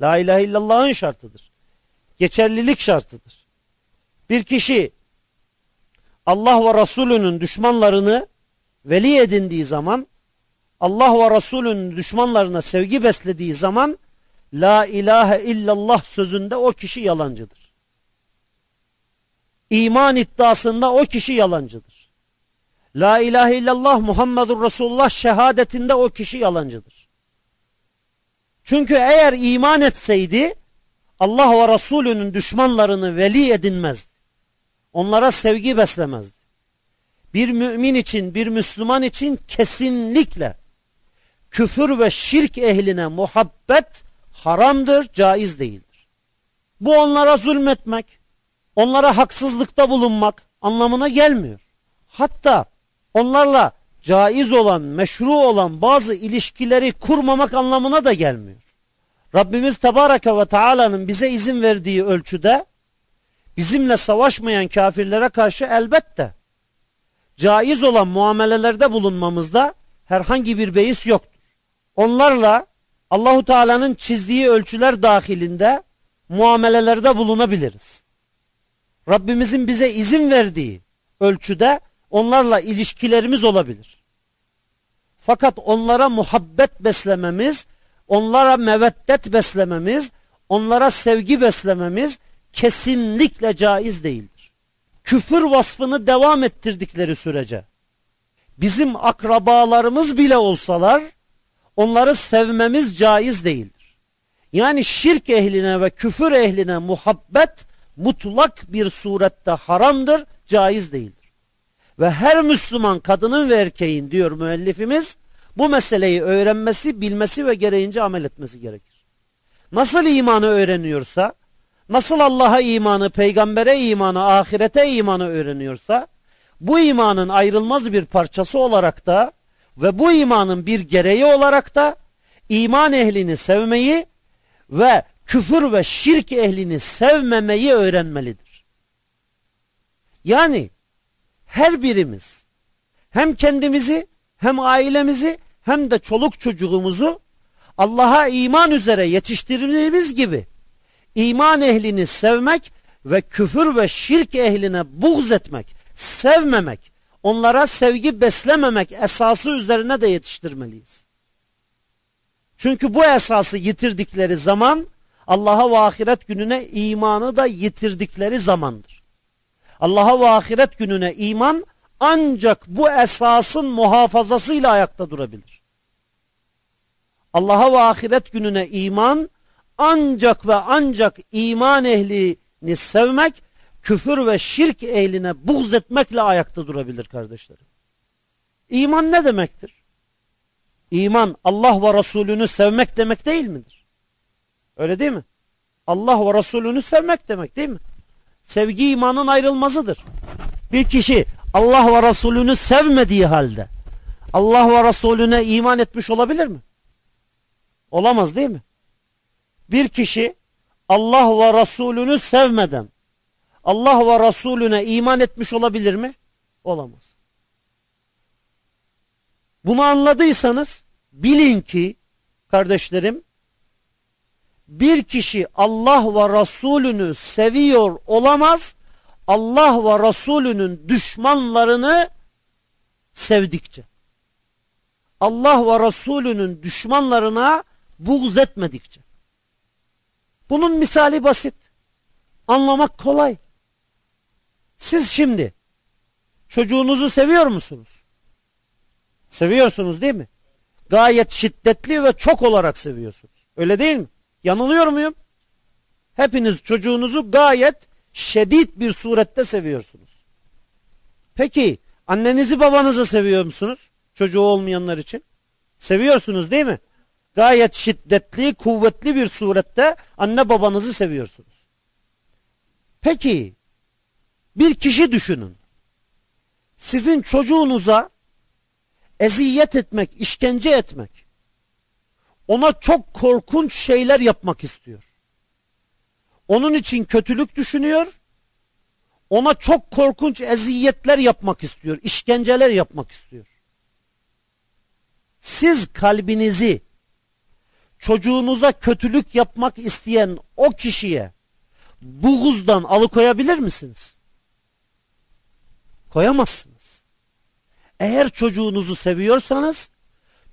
La ilahe illallah'ın şartıdır. Geçerlilik şartıdır. Bir kişi Allah ve Resulünün düşmanlarını veli edindiği zaman Allah ve Resulünün düşmanlarına sevgi beslediği zaman La ilahe illallah sözünde o kişi yalancıdır. İman iddiasında o kişi yalancıdır. La ilahe illallah Muhammedur Resulullah şehadetinde o kişi yalancıdır. Çünkü eğer iman etseydi Allah ve Resulünün düşmanlarını veli edinmezdi. Onlara sevgi beslemezdi. Bir mümin için, bir Müslüman için kesinlikle küfür ve şirk ehline muhabbet haramdır, caiz değildir. Bu onlara zulmetmek, onlara haksızlıkta bulunmak anlamına gelmiyor. Hatta onlarla caiz olan, meşru olan bazı ilişkileri kurmamak anlamına da gelmiyor. Rabbimiz Tebareke ve Teala'nın bize izin verdiği ölçüde bizimle savaşmayan kafirlere karşı elbette caiz olan muamelelerde bulunmamızda herhangi bir beis yoktur. Onlarla Allahu Teala'nın çizdiği ölçüler dahilinde muamelelerde bulunabiliriz. Rabbimizin bize izin verdiği ölçüde onlarla ilişkilerimiz olabilir. Fakat onlara muhabbet beslememiz, onlara meveddet beslememiz, onlara sevgi beslememiz kesinlikle caiz değildir. Küfür vasfını devam ettirdikleri sürece bizim akrabalarımız bile olsalar onları sevmemiz caiz değildir. Yani şirk ehline ve küfür ehline muhabbet mutlak bir surette haramdır, caiz değildir. Ve her Müslüman kadının ve erkeğin diyor müellifimiz bu meseleyi öğrenmesi, bilmesi ve gereğince amel etmesi gerekir. Nasıl imanı öğreniyorsa, nasıl Allah'a imanı, peygambere imanı, ahirete imanı öğreniyorsa, bu imanın ayrılmaz bir parçası olarak da ve bu imanın bir gereği olarak da iman ehlini sevmeyi ve küfür ve şirk ehlini sevmemeyi öğrenmelidir. Yani her birimiz hem kendimizi hem ailemizi hem de çoluk çocuğumuzu Allah'a iman üzere yetiştirdiğimiz gibi iman ehlini sevmek ve küfür ve şirk ehline buğz etmek, sevmemek, onlara sevgi beslememek esası üzerine de yetiştirmeliyiz. Çünkü bu esası yitirdikleri zaman Allah'a ve ahiret gününe imanı da yitirdikleri zamandır. Allah'a ve ahiret gününe iman ancak bu esasın muhafazasıyla ayakta durabilir. Allah'a ve ahiret gününe iman ancak ve ancak iman ehlini sevmek, küfür ve şirk ehline buğz etmekle ayakta durabilir kardeşlerim. İman ne demektir? İman Allah ve Resulünü sevmek demek değil midir? Öyle değil mi? Allah ve Resulünü sevmek demek değil mi? Sevgi imanın ayrılmazıdır. Bir kişi Allah ve Resulünü sevmediği halde Allah ve Resulüne iman etmiş olabilir mi? Olamaz değil mi? Bir kişi Allah ve Resulünü sevmeden Allah ve Resulüne iman etmiş olabilir mi? Olamaz. Bunu anladıysanız bilin ki kardeşlerim bir kişi Allah ve Resulünü seviyor olamaz Allah ve Resulünün düşmanlarını sevdikçe. Allah ve Resulünün düşmanlarına buğz etmedikçe. Bunun misali basit. Anlamak kolay. Siz şimdi çocuğunuzu seviyor musunuz? Seviyorsunuz değil mi? Gayet şiddetli ve çok olarak seviyorsunuz. Öyle değil mi? Yanılıyor muyum? Hepiniz çocuğunuzu gayet şiddet bir surette seviyorsunuz. Peki annenizi babanızı seviyor musunuz? Çocuğu olmayanlar için. Seviyorsunuz değil mi? Gayet şiddetli, kuvvetli bir surette anne babanızı seviyorsunuz. Peki bir kişi düşünün. Sizin çocuğunuza eziyet etmek, işkence etmek, ona çok korkunç şeyler yapmak istiyor. Onun için kötülük düşünüyor, ona çok korkunç eziyetler yapmak istiyor, işkenceler yapmak istiyor. Siz kalbinizi çocuğunuza kötülük yapmak isteyen o kişiye buğuzdan alıkoyabilir misiniz? Koyamazsınız. Eğer çocuğunuzu seviyorsanız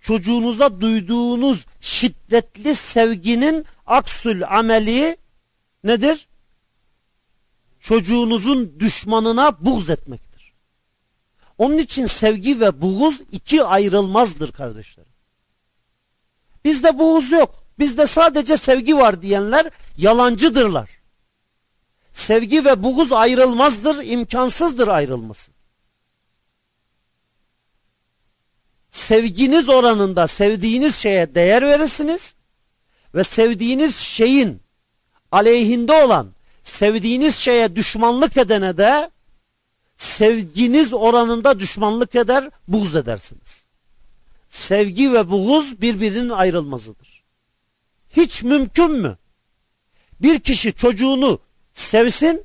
çocuğunuza duyduğunuz şiddetli sevginin aksül ameli nedir? Çocuğunuzun düşmanına buğz etmektir. Onun için sevgi ve buğuz iki ayrılmazdır kardeşlerim. Bizde buğuz yok. Bizde sadece sevgi var diyenler yalancıdırlar. Sevgi ve buğuz ayrılmazdır, imkansızdır ayrılması. Sevginiz oranında sevdiğiniz şeye değer verirsiniz ve sevdiğiniz şeyin aleyhinde olan sevdiğiniz şeye düşmanlık edene de sevginiz oranında düşmanlık eder, buğz edersiniz. Sevgi ve buğuz birbirinin ayrılmazıdır. Hiç mümkün mü? Bir kişi çocuğunu sevsin,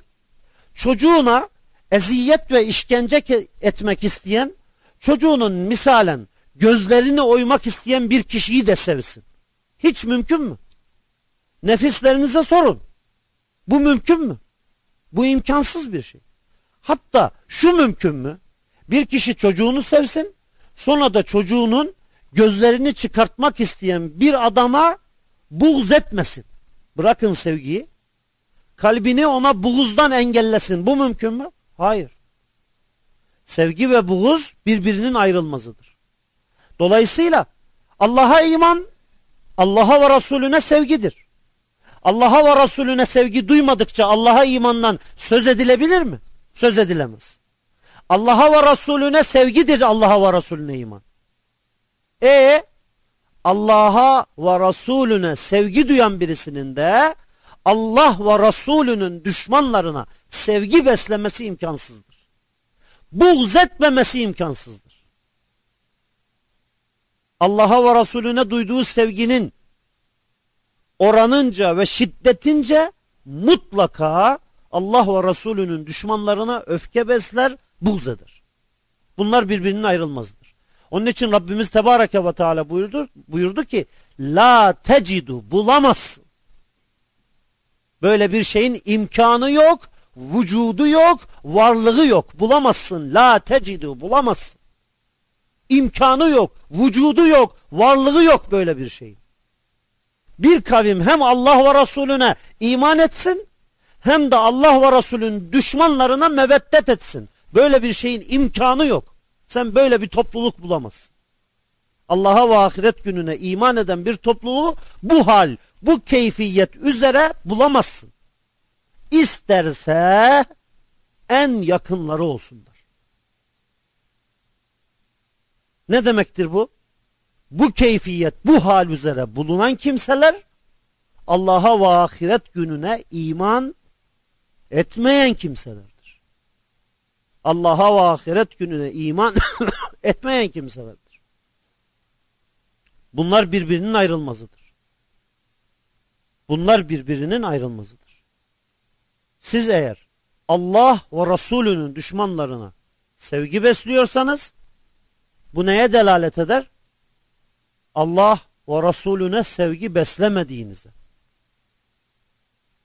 çocuğuna eziyet ve işkence etmek isteyen, çocuğunun misalen gözlerini oymak isteyen bir kişiyi de sevsin. Hiç mümkün mü? Nefislerinize sorun. Bu mümkün mü? Bu imkansız bir şey. Hatta şu mümkün mü? Bir kişi çocuğunu sevsin, sonra da çocuğunun gözlerini çıkartmak isteyen bir adama buğz etmesin. Bırakın sevgiyi. Kalbini ona buğuzdan engellesin. Bu mümkün mü? Hayır. Sevgi ve buğuz birbirinin ayrılmazıdır. Dolayısıyla Allah'a iman, Allah'a ve Resulüne sevgidir. Allah'a ve Resulüne sevgi duymadıkça Allah'a imandan söz edilebilir mi? Söz edilemez. Allah'a ve Resulüne sevgidir Allah'a ve Resulüne iman. E Allah'a ve Resulüne sevgi duyan birisinin de Allah ve Resulünün düşmanlarına sevgi beslemesi imkansızdır. buğz etmemesi imkansızdır. Allah'a ve Resulüne duyduğu sevginin oranınca ve şiddetince mutlaka Allah ve Resulünün düşmanlarına öfke besler, buğz eder. Bunlar birbirinin ayrılmazdır. Onun için Rabbimiz Tebareke ve Teala buyurdu, buyurdu ki La tecidu bulamazsın. Böyle bir şeyin imkanı yok, vücudu yok, varlığı yok. Bulamazsın. La tecidu bulamazsın. İmkanı yok, vücudu yok, varlığı yok böyle bir şeyin. Bir kavim hem Allah ve Resulüne iman etsin hem de Allah ve Resulün düşmanlarına meveddet etsin. Böyle bir şeyin imkanı yok. Sen böyle bir topluluk bulamazsın. Allah'a ve ahiret gününe iman eden bir topluluğu bu hal, bu keyfiyet üzere bulamazsın. İsterse en yakınları olsunlar. Ne demektir bu? Bu keyfiyet, bu hal üzere bulunan kimseler Allah'a ve ahiret gününe iman etmeyen kimselerdir. Allah'a ve ahiret gününe iman <coughs> etmeyen kimselerdir. Bunlar birbirinin ayrılmazıdır. Bunlar birbirinin ayrılmazıdır. Siz eğer Allah ve Resulünün düşmanlarına sevgi besliyorsanız bu neye delalet eder? Allah ve Resulüne sevgi beslemediğinize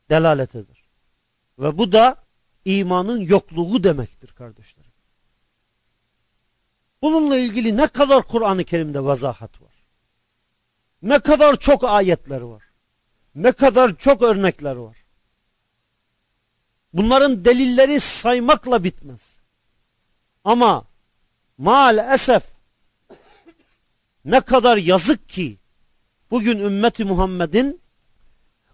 delalet eder. Ve bu da imanın yokluğu demektir kardeşlerim. Bununla ilgili ne kadar Kur'an-ı Kerim'de vazahat var. Ne kadar çok ayetler var. Ne kadar çok örnekler var. Bunların delilleri saymakla bitmez. Ama maalesef ne kadar yazık ki bugün ümmeti Muhammed'in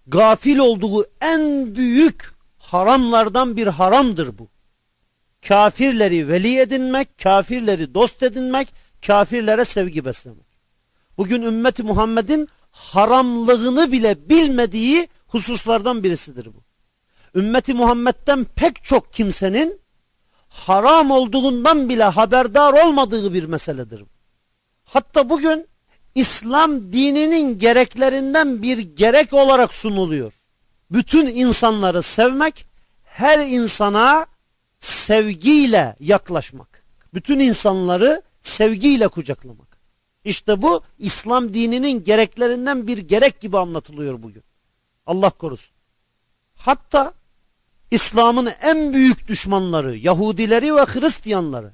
gafil olduğu en büyük haramlardan bir haramdır bu. Kafirleri veli edinmek, kafirleri dost edinmek, kafirlere sevgi beslemek. Bugün ümmeti Muhammed'in haramlığını bile bilmediği hususlardan birisidir bu. Ümmeti Muhammed'den pek çok kimsenin haram olduğundan bile haberdar olmadığı bir meseledir. bu. Hatta bugün İslam dininin gereklerinden bir gerek olarak sunuluyor. Bütün insanları sevmek, her insana sevgiyle yaklaşmak. Bütün insanları sevgiyle kucaklamak. İşte bu İslam dininin gereklerinden bir gerek gibi anlatılıyor bugün. Allah korusun. Hatta İslam'ın en büyük düşmanları Yahudileri ve Hristiyanları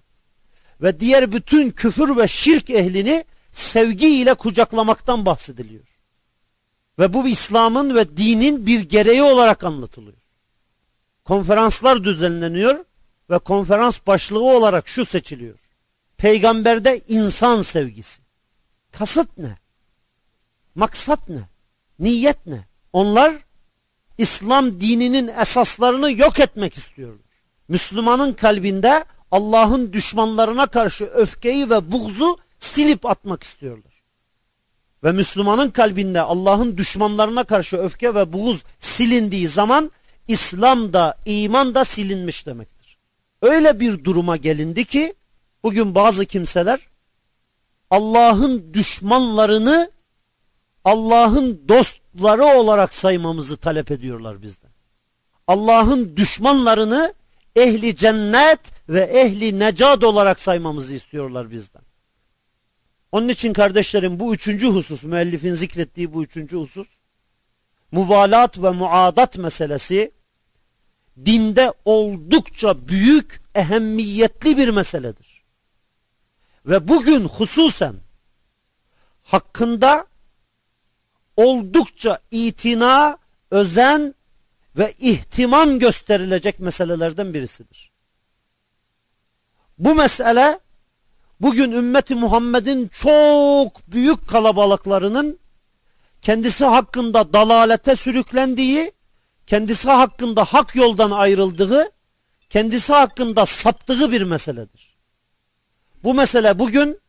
ve diğer bütün küfür ve şirk ehlini sevgiyle kucaklamaktan bahsediliyor. Ve bu İslam'ın ve dinin bir gereği olarak anlatılıyor. Konferanslar düzenleniyor ve konferans başlığı olarak şu seçiliyor. Peygamberde insan sevgisi. Kasıt ne? Maksat ne? Niyet ne? Onlar İslam dininin esaslarını yok etmek istiyorlar. Müslümanın kalbinde Allah'ın düşmanlarına karşı öfkeyi ve buğzu silip atmak istiyorlar. Ve Müslümanın kalbinde Allah'ın düşmanlarına karşı öfke ve buğuz silindiği zaman İslam da iman da silinmiş demektir. Öyle bir duruma gelindi ki bugün bazı kimseler Allah'ın düşmanlarını Allah'ın dostları olarak saymamızı talep ediyorlar bizden. Allah'ın düşmanlarını ehli cennet ve ehli necat olarak saymamızı istiyorlar bizden. Onun için kardeşlerim bu üçüncü husus, müellifin zikrettiği bu üçüncü husus, muvalat ve muadat meselesi dinde oldukça büyük, ehemmiyetli bir meseledir. Ve bugün hususen hakkında oldukça itina, özen ve ihtimam gösterilecek meselelerden birisidir. Bu mesele bugün ümmeti Muhammed'in çok büyük kalabalıklarının kendisi hakkında dalalete sürüklendiği, kendisi hakkında hak yoldan ayrıldığı, kendisi hakkında saptığı bir meseledir. Bu mesele bugün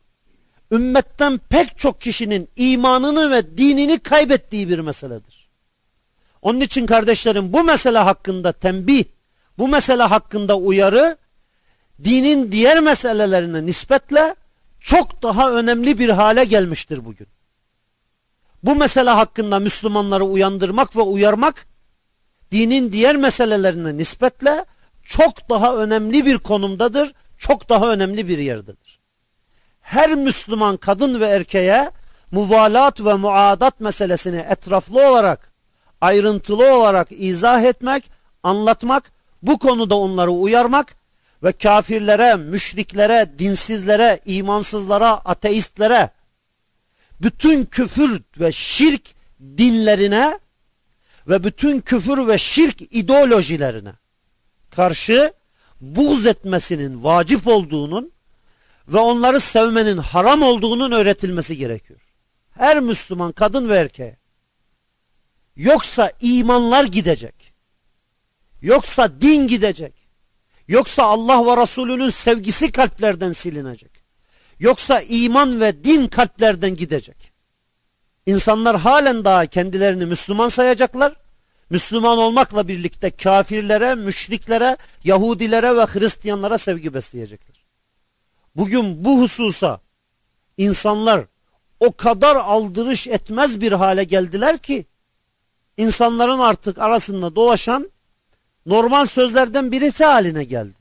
ümmetten pek çok kişinin imanını ve dinini kaybettiği bir meseledir. Onun için kardeşlerim bu mesele hakkında tembih, bu mesele hakkında uyarı dinin diğer meselelerine nispetle çok daha önemli bir hale gelmiştir bugün. Bu mesele hakkında Müslümanları uyandırmak ve uyarmak dinin diğer meselelerine nispetle çok daha önemli bir konumdadır, çok daha önemli bir yerdedir. Her Müslüman kadın ve erkeğe muvalat ve muadat meselesini etraflı olarak, ayrıntılı olarak izah etmek, anlatmak, bu konuda onları uyarmak ve kafirlere, müşriklere, dinsizlere, imansızlara, ateistlere, bütün küfür ve şirk dinlerine ve bütün küfür ve şirk ideolojilerine karşı buğz etmesinin vacip olduğunun ve onları sevmenin haram olduğunun öğretilmesi gerekiyor. Her Müslüman kadın ve erkeğe. Yoksa imanlar gidecek. Yoksa din gidecek. Yoksa Allah ve Resulünün sevgisi kalplerden silinecek. Yoksa iman ve din kalplerden gidecek. İnsanlar halen daha kendilerini Müslüman sayacaklar. Müslüman olmakla birlikte kafirlere, müşriklere, Yahudilere ve Hristiyanlara sevgi besleyecekler. Bugün bu hususa insanlar o kadar aldırış etmez bir hale geldiler ki insanların artık arasında dolaşan normal sözlerden birisi haline geldi.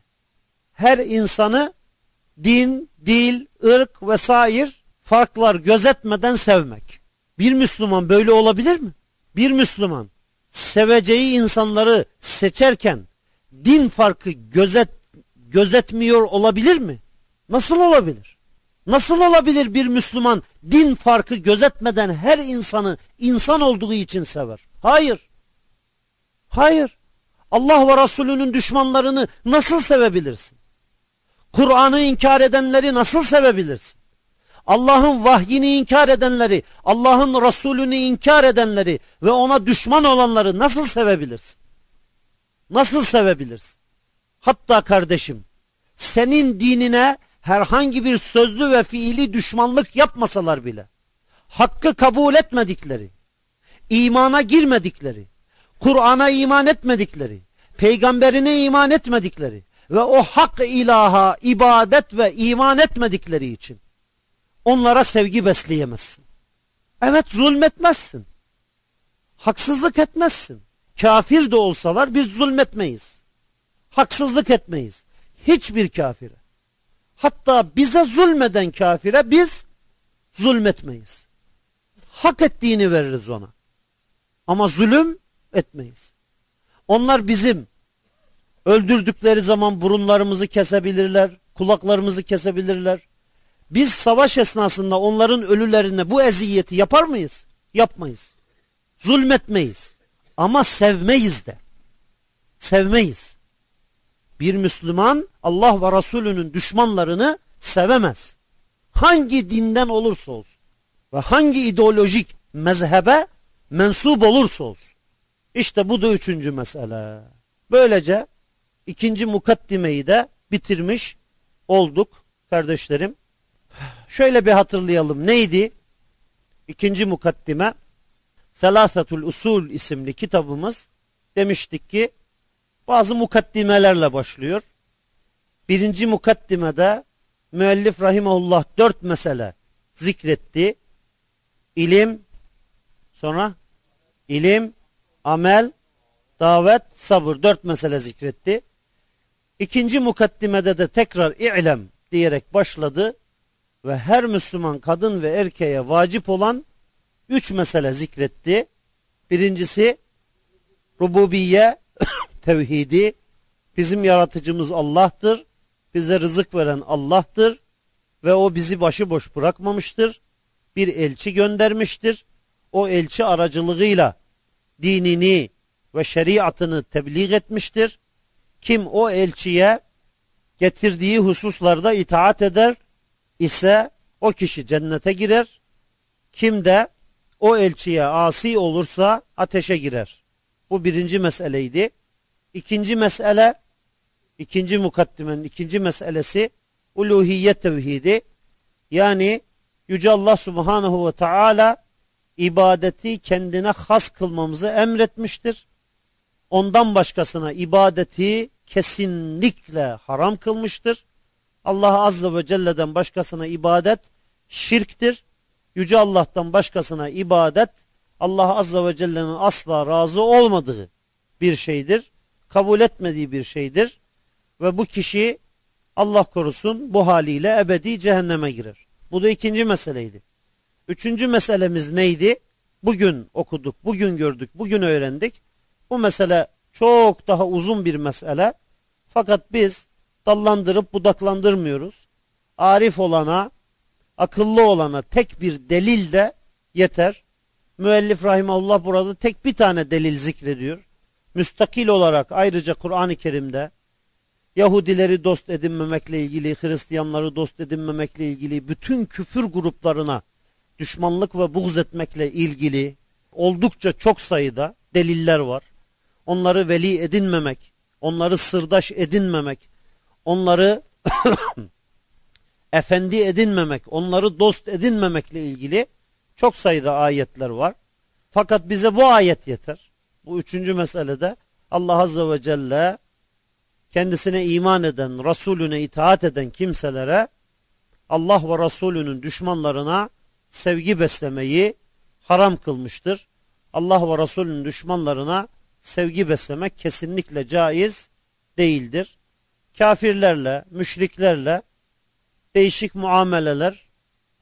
Her insanı din, dil, ırk vesaire farklar gözetmeden sevmek. Bir Müslüman böyle olabilir mi? Bir Müslüman seveceği insanları seçerken din farkı gözet gözetmiyor olabilir mi? Nasıl olabilir? Nasıl olabilir bir Müslüman din farkı gözetmeden her insanı insan olduğu için sever? Hayır. Hayır. Allah ve Resulünün düşmanlarını nasıl sevebilirsin? Kur'an'ı inkar edenleri nasıl sevebilirsin? Allah'ın vahyini inkar edenleri, Allah'ın Resulünü inkar edenleri ve ona düşman olanları nasıl sevebilirsin? Nasıl sevebilirsin? Hatta kardeşim, senin dinine herhangi bir sözlü ve fiili düşmanlık yapmasalar bile, hakkı kabul etmedikleri, imana girmedikleri, Kur'an'a iman etmedikleri, peygamberine iman etmedikleri ve o hak ilaha ibadet ve iman etmedikleri için onlara sevgi besleyemezsin. Evet zulmetmezsin. Haksızlık etmezsin. Kafir de olsalar biz zulmetmeyiz. Haksızlık etmeyiz. Hiçbir kafire. Hatta bize zulmeden kafire biz zulmetmeyiz. Hak ettiğini veririz ona. Ama zulüm etmeyiz. Onlar bizim öldürdükleri zaman burunlarımızı kesebilirler, kulaklarımızı kesebilirler. Biz savaş esnasında onların ölülerine bu eziyeti yapar mıyız? Yapmayız. Zulmetmeyiz. Ama sevmeyiz de. Sevmeyiz. Bir Müslüman Allah ve Resulünün düşmanlarını sevemez. Hangi dinden olursa olsun ve hangi ideolojik mezhebe mensup olursa olsun. İşte bu da üçüncü mesele. Böylece ikinci mukaddimeyi de bitirmiş olduk kardeşlerim. Şöyle bir hatırlayalım. Neydi? İkinci mukaddime Selasetul Usul isimli kitabımız demiştik ki bazı mukaddimelerle başlıyor. Birinci mukaddimede müellif rahimahullah dört mesele zikretti. İlim, sonra ilim, amel, davet, sabır dört mesele zikretti. İkinci mukaddimede de tekrar i'lem diyerek başladı ve her Müslüman kadın ve erkeğe vacip olan üç mesele zikretti. Birincisi rububiye, <coughs> tevhidi, bizim yaratıcımız Allah'tır, bize rızık veren Allah'tır ve o bizi başıboş bırakmamıştır. Bir elçi göndermiştir. O elçi aracılığıyla dinini ve şeriatını tebliğ etmiştir. Kim o elçiye getirdiği hususlarda itaat eder ise o kişi cennete girer. Kim de o elçiye asi olursa ateşe girer. Bu birinci meseleydi. İkinci mesele, ikinci mukaddimenin ikinci meselesi uluhiyet tevhidi. Yani Yüce Allah Subhanahu ve Teala ibadeti kendine has kılmamızı emretmiştir. Ondan başkasına ibadeti kesinlikle haram kılmıştır. Allah Azze ve Celle'den başkasına ibadet şirktir. Yüce Allah'tan başkasına ibadet Allah Azze ve Celle'nin asla razı olmadığı bir şeydir. Kabul etmediği bir şeydir. Ve bu kişi Allah korusun bu haliyle ebedi cehenneme girer. Bu da ikinci meseleydi. Üçüncü meselemiz neydi? Bugün okuduk, bugün gördük, bugün öğrendik. Bu mesele çok daha uzun bir mesele. Fakat biz dallandırıp budaklandırmıyoruz. Arif olana, akıllı olana tek bir delil de yeter. Müellif rahimahullah burada tek bir tane delil zikrediyor. Müstakil olarak ayrıca Kur'an-ı Kerim'de Yahudileri dost edinmemekle ilgili, Hristiyanları dost edinmemekle ilgili, bütün küfür gruplarına düşmanlık ve buğz etmekle ilgili oldukça çok sayıda deliller var. Onları veli edinmemek, onları sırdaş edinmemek, onları <coughs> efendi edinmemek, onları dost edinmemekle ilgili çok sayıda ayetler var. Fakat bize bu ayet yeter. Bu üçüncü meselede Allah Azze ve Celle kendisine iman eden, Resulüne itaat eden kimselere Allah ve Resulünün düşmanlarına sevgi beslemeyi haram kılmıştır. Allah ve Resulünün düşmanlarına sevgi beslemek kesinlikle caiz değildir. Kafirlerle, müşriklerle değişik muameleler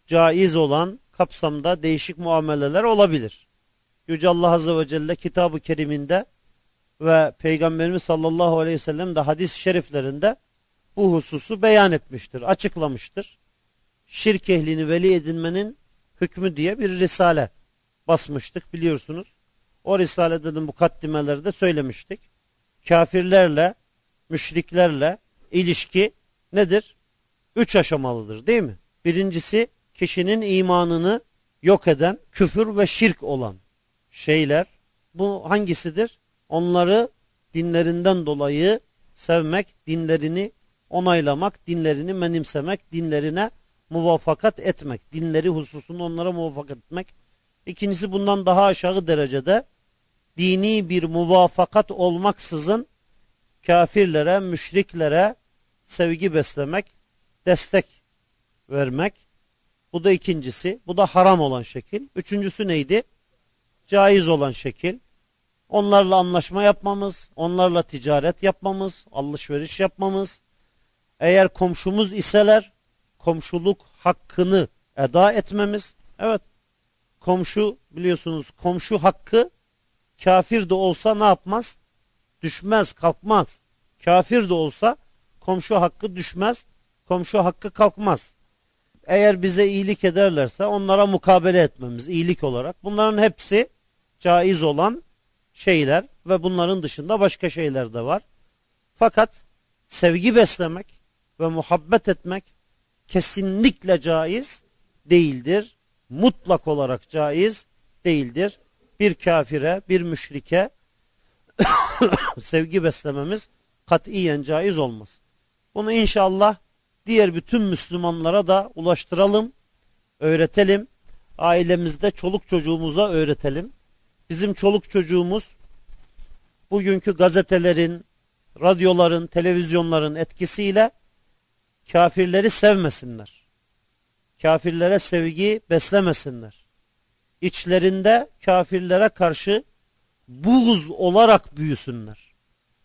caiz olan kapsamda değişik muameleler olabilir. Yüce Allah Azze ve Celle kitabı keriminde ve Peygamberimiz sallallahu aleyhi ve sellem de hadis-i şeriflerinde bu hususu beyan etmiştir, açıklamıştır. Şirk ehlini veli edinmenin hükmü diye bir risale basmıştık biliyorsunuz. O risalede de mukaddimelerde söylemiştik. Kafirlerle, müşriklerle ilişki nedir? Üç aşamalıdır değil mi? Birincisi kişinin imanını yok eden küfür ve şirk olan şeyler. Bu hangisidir? Onları dinlerinden dolayı sevmek, dinlerini onaylamak, dinlerini menimsemek, dinlerine muvaffakat etmek, dinleri hususunda onlara muvaffakat etmek. İkincisi bundan daha aşağı derecede dini bir muvaffakat olmaksızın kafirlere, müşriklere sevgi beslemek, destek vermek. Bu da ikincisi. Bu da haram olan şekil. Üçüncüsü neydi? Caiz olan şekil. Onlarla anlaşma yapmamız, onlarla ticaret yapmamız, alışveriş yapmamız. Eğer komşumuz iseler komşuluk hakkını eda etmemiz. Evet komşu biliyorsunuz komşu hakkı kafir de olsa ne yapmaz? Düşmez, kalkmaz. Kafir de olsa komşu hakkı düşmez, komşu hakkı kalkmaz. Eğer bize iyilik ederlerse onlara mukabele etmemiz iyilik olarak. Bunların hepsi caiz olan şeyler ve bunların dışında başka şeyler de var. Fakat sevgi beslemek ve muhabbet etmek kesinlikle caiz değildir. Mutlak olarak caiz değildir. Bir kafire, bir müşrike <coughs> sevgi beslememiz katiyen caiz olmaz. Bunu inşallah diğer bütün Müslümanlara da ulaştıralım, öğretelim. Ailemizde çoluk çocuğumuza öğretelim. Bizim çoluk çocuğumuz bugünkü gazetelerin, radyoların, televizyonların etkisiyle kafirleri sevmesinler. Kafirlere sevgi beslemesinler. İçlerinde kafirlere karşı buğz olarak büyüsünler.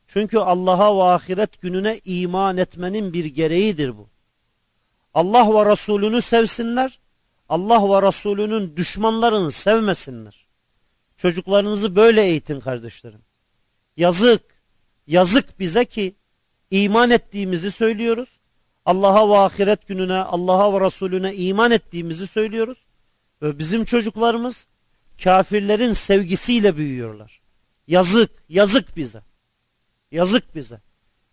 Çünkü Allah'a ve ahiret gününe iman etmenin bir gereğidir bu. Allah ve Resulünü sevsinler. Allah ve Resulünün düşmanlarını sevmesinler. Çocuklarınızı böyle eğitin kardeşlerim. Yazık, yazık bize ki iman ettiğimizi söylüyoruz. Allah'a ve ahiret gününe, Allah'a ve Resulüne iman ettiğimizi söylüyoruz. Ve bizim çocuklarımız kafirlerin sevgisiyle büyüyorlar. Yazık, yazık bize. Yazık bize.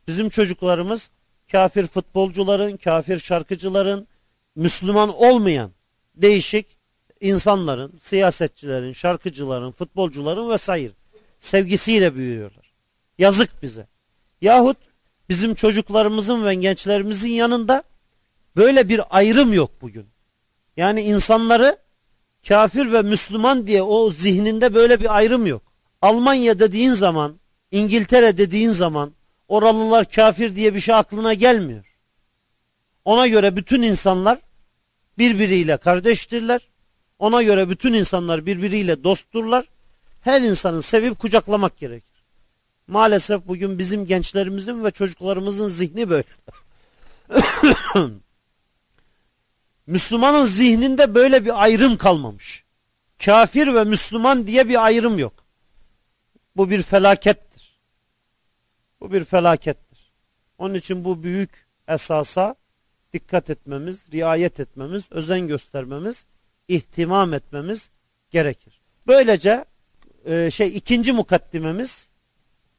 Bizim çocuklarımız kafir futbolcuların, kafir şarkıcıların, Müslüman olmayan değişik insanların, siyasetçilerin, şarkıcıların, futbolcuların vesaire sevgisiyle büyüyorlar. Yazık bize. Yahut bizim çocuklarımızın ve gençlerimizin yanında böyle bir ayrım yok bugün. Yani insanları kafir ve Müslüman diye o zihninde böyle bir ayrım yok. Almanya dediğin zaman, İngiltere dediğin zaman oralılar kafir diye bir şey aklına gelmiyor. Ona göre bütün insanlar birbiriyle kardeştirler. Ona göre bütün insanlar birbiriyle dostturlar. Her insanı sevip kucaklamak gerekir. Maalesef bugün bizim gençlerimizin ve çocuklarımızın zihni böyle. <coughs> Müslümanın zihninde böyle bir ayrım kalmamış. Kafir ve Müslüman diye bir ayrım yok. Bu bir felakettir. Bu bir felakettir. Onun için bu büyük esasa dikkat etmemiz, riayet etmemiz, özen göstermemiz, ihtimam etmemiz gerekir. Böylece e, şey ikinci mukaddimemiz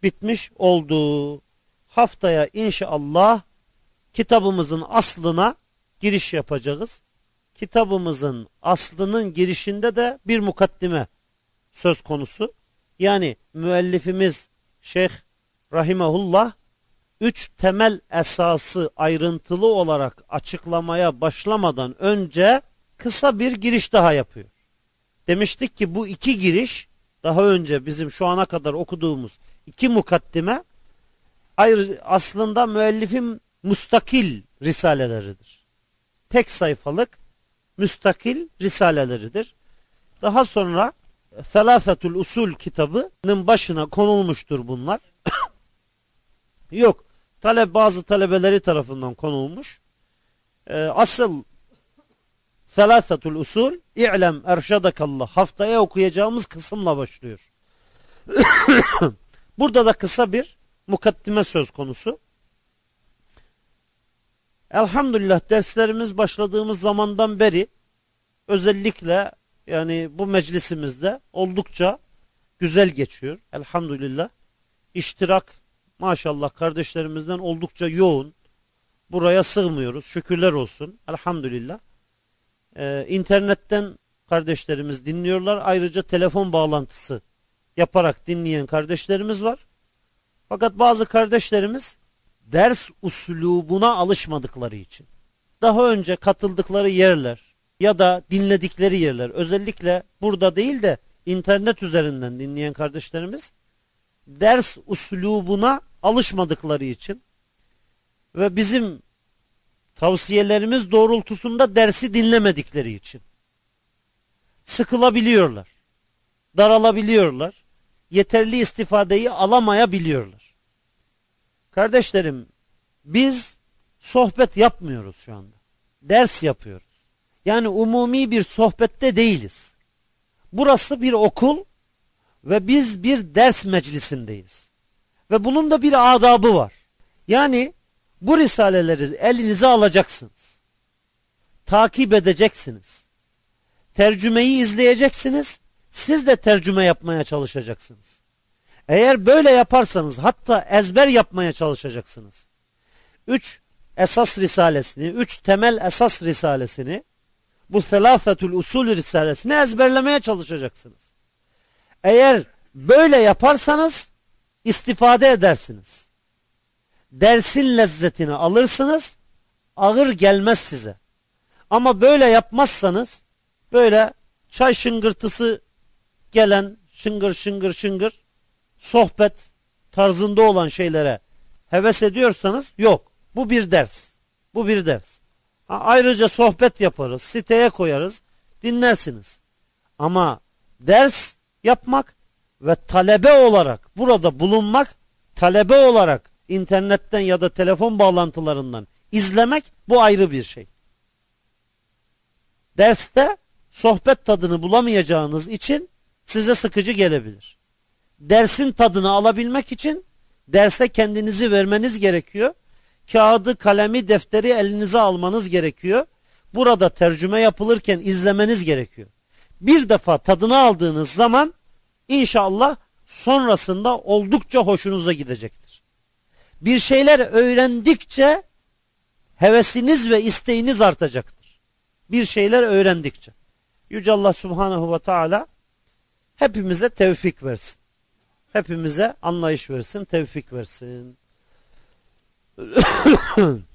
bitmiş oldu. Haftaya inşallah kitabımızın aslına giriş yapacağız. Kitabımızın aslının girişinde de bir mukaddime söz konusu. Yani müellifimiz Şeyh Rahimahullah üç temel esası ayrıntılı olarak açıklamaya başlamadan önce kısa bir giriş daha yapıyor. Demiştik ki bu iki giriş daha önce bizim şu ana kadar okuduğumuz iki mukaddime ayrı, aslında müellifin mustakil risaleleridir. Tek sayfalık müstakil risaleleridir. Daha sonra Selafetul Usul kitabının başına konulmuştur bunlar. <coughs> Yok. Talep bazı talebeleri tarafından konulmuş. Ee, asıl Selafetul Usul İ'lem Erşadakallah haftaya okuyacağımız kısımla başlıyor. <coughs> Burada da kısa bir mukaddime söz konusu. Elhamdülillah derslerimiz başladığımız zamandan beri özellikle yani bu meclisimizde oldukça güzel geçiyor. Elhamdülillah. İştirak maşallah kardeşlerimizden oldukça yoğun. Buraya sığmıyoruz. Şükürler olsun. Elhamdülillah. Ee, internetten kardeşlerimiz dinliyorlar. Ayrıca telefon bağlantısı yaparak dinleyen kardeşlerimiz var. Fakat bazı kardeşlerimiz ders uslubuna alışmadıkları için daha önce katıldıkları yerler ya da dinledikleri yerler özellikle burada değil de internet üzerinden dinleyen kardeşlerimiz ders uslubuna alışmadıkları için ve bizim tavsiyelerimiz doğrultusunda dersi dinlemedikleri için sıkılabiliyorlar, daralabiliyorlar, yeterli istifadeyi alamayabiliyorlar. Kardeşlerim, biz sohbet yapmıyoruz şu anda. Ders yapıyoruz. Yani umumi bir sohbette değiliz. Burası bir okul ve biz bir ders meclisindeyiz. Ve bunun da bir adabı var. Yani bu risaleleri elinize alacaksınız. Takip edeceksiniz. Tercümeyi izleyeceksiniz. Siz de tercüme yapmaya çalışacaksınız. Eğer böyle yaparsanız hatta ezber yapmaya çalışacaksınız. Üç esas risalesini, üç temel esas risalesini bu selafetül usul risalesini ezberlemeye çalışacaksınız. Eğer böyle yaparsanız istifade edersiniz. Dersin lezzetini alırsınız. Ağır gelmez size. Ama böyle yapmazsanız böyle çay şıngırtısı gelen şıngır şıngır şıngır sohbet tarzında olan şeylere heves ediyorsanız yok. Bu bir ders. Bu bir ders. Ha, ayrıca sohbet yaparız, siteye koyarız, dinlersiniz. Ama ders yapmak ve talebe olarak burada bulunmak, talebe olarak internetten ya da telefon bağlantılarından izlemek bu ayrı bir şey. Derste sohbet tadını bulamayacağınız için size sıkıcı gelebilir. Dersin tadını alabilmek için derse kendinizi vermeniz gerekiyor. Kağıdı, kalemi, defteri elinize almanız gerekiyor. Burada tercüme yapılırken izlemeniz gerekiyor. Bir defa tadını aldığınız zaman inşallah sonrasında oldukça hoşunuza gidecektir. Bir şeyler öğrendikçe hevesiniz ve isteğiniz artacaktır. Bir şeyler öğrendikçe. Yüce Allah Subhanahu ve Teala hepimize tevfik versin. Hepimize anlayış versin, tevfik versin. <coughs>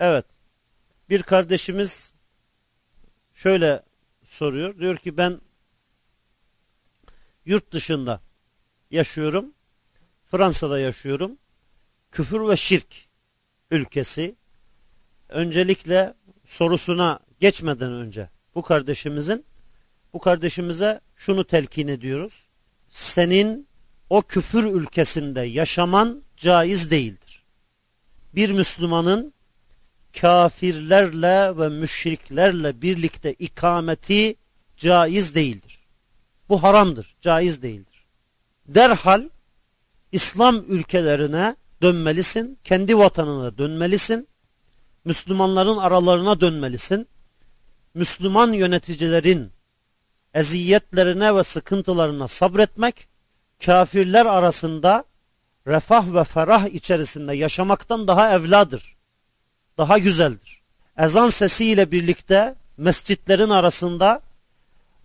evet. Bir kardeşimiz şöyle soruyor. Diyor ki ben yurt dışında yaşıyorum. Fransa'da yaşıyorum. Küfür ve şirk ülkesi. Öncelikle sorusuna geçmeden önce bu kardeşimizin bu kardeşimize şunu telkin ediyoruz. Senin o küfür ülkesinde yaşaman caiz değildir. Bir Müslümanın kafirlerle ve müşriklerle birlikte ikameti caiz değildir. Bu haramdır, caiz değildir. Derhal İslam ülkelerine dönmelisin, kendi vatanına dönmelisin, Müslümanların aralarına dönmelisin. Müslüman yöneticilerin eziyetlerine ve sıkıntılarına sabretmek, kafirler arasında refah ve ferah içerisinde yaşamaktan daha evladır. Daha güzeldir. Ezan sesiyle birlikte mescitlerin arasında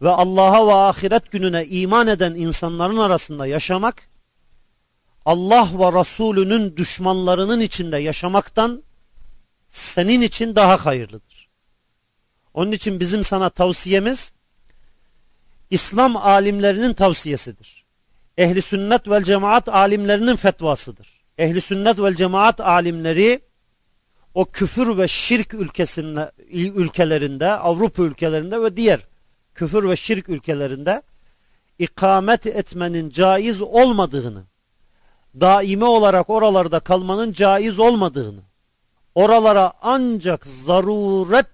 ve Allah'a ve ahiret gününe iman eden insanların arasında yaşamak, Allah ve Resulünün düşmanlarının içinde yaşamaktan senin için daha hayırlıdır. Onun için bizim sana tavsiyemiz İslam alimlerinin tavsiyesidir. Ehli sünnet vel cemaat alimlerinin fetvasıdır. Ehli sünnet vel cemaat alimleri o küfür ve şirk ülkesinde, ülkelerinde, Avrupa ülkelerinde ve diğer küfür ve şirk ülkelerinde ikamet etmenin caiz olmadığını, daime olarak oralarda kalmanın caiz olmadığını, oralara ancak zaruret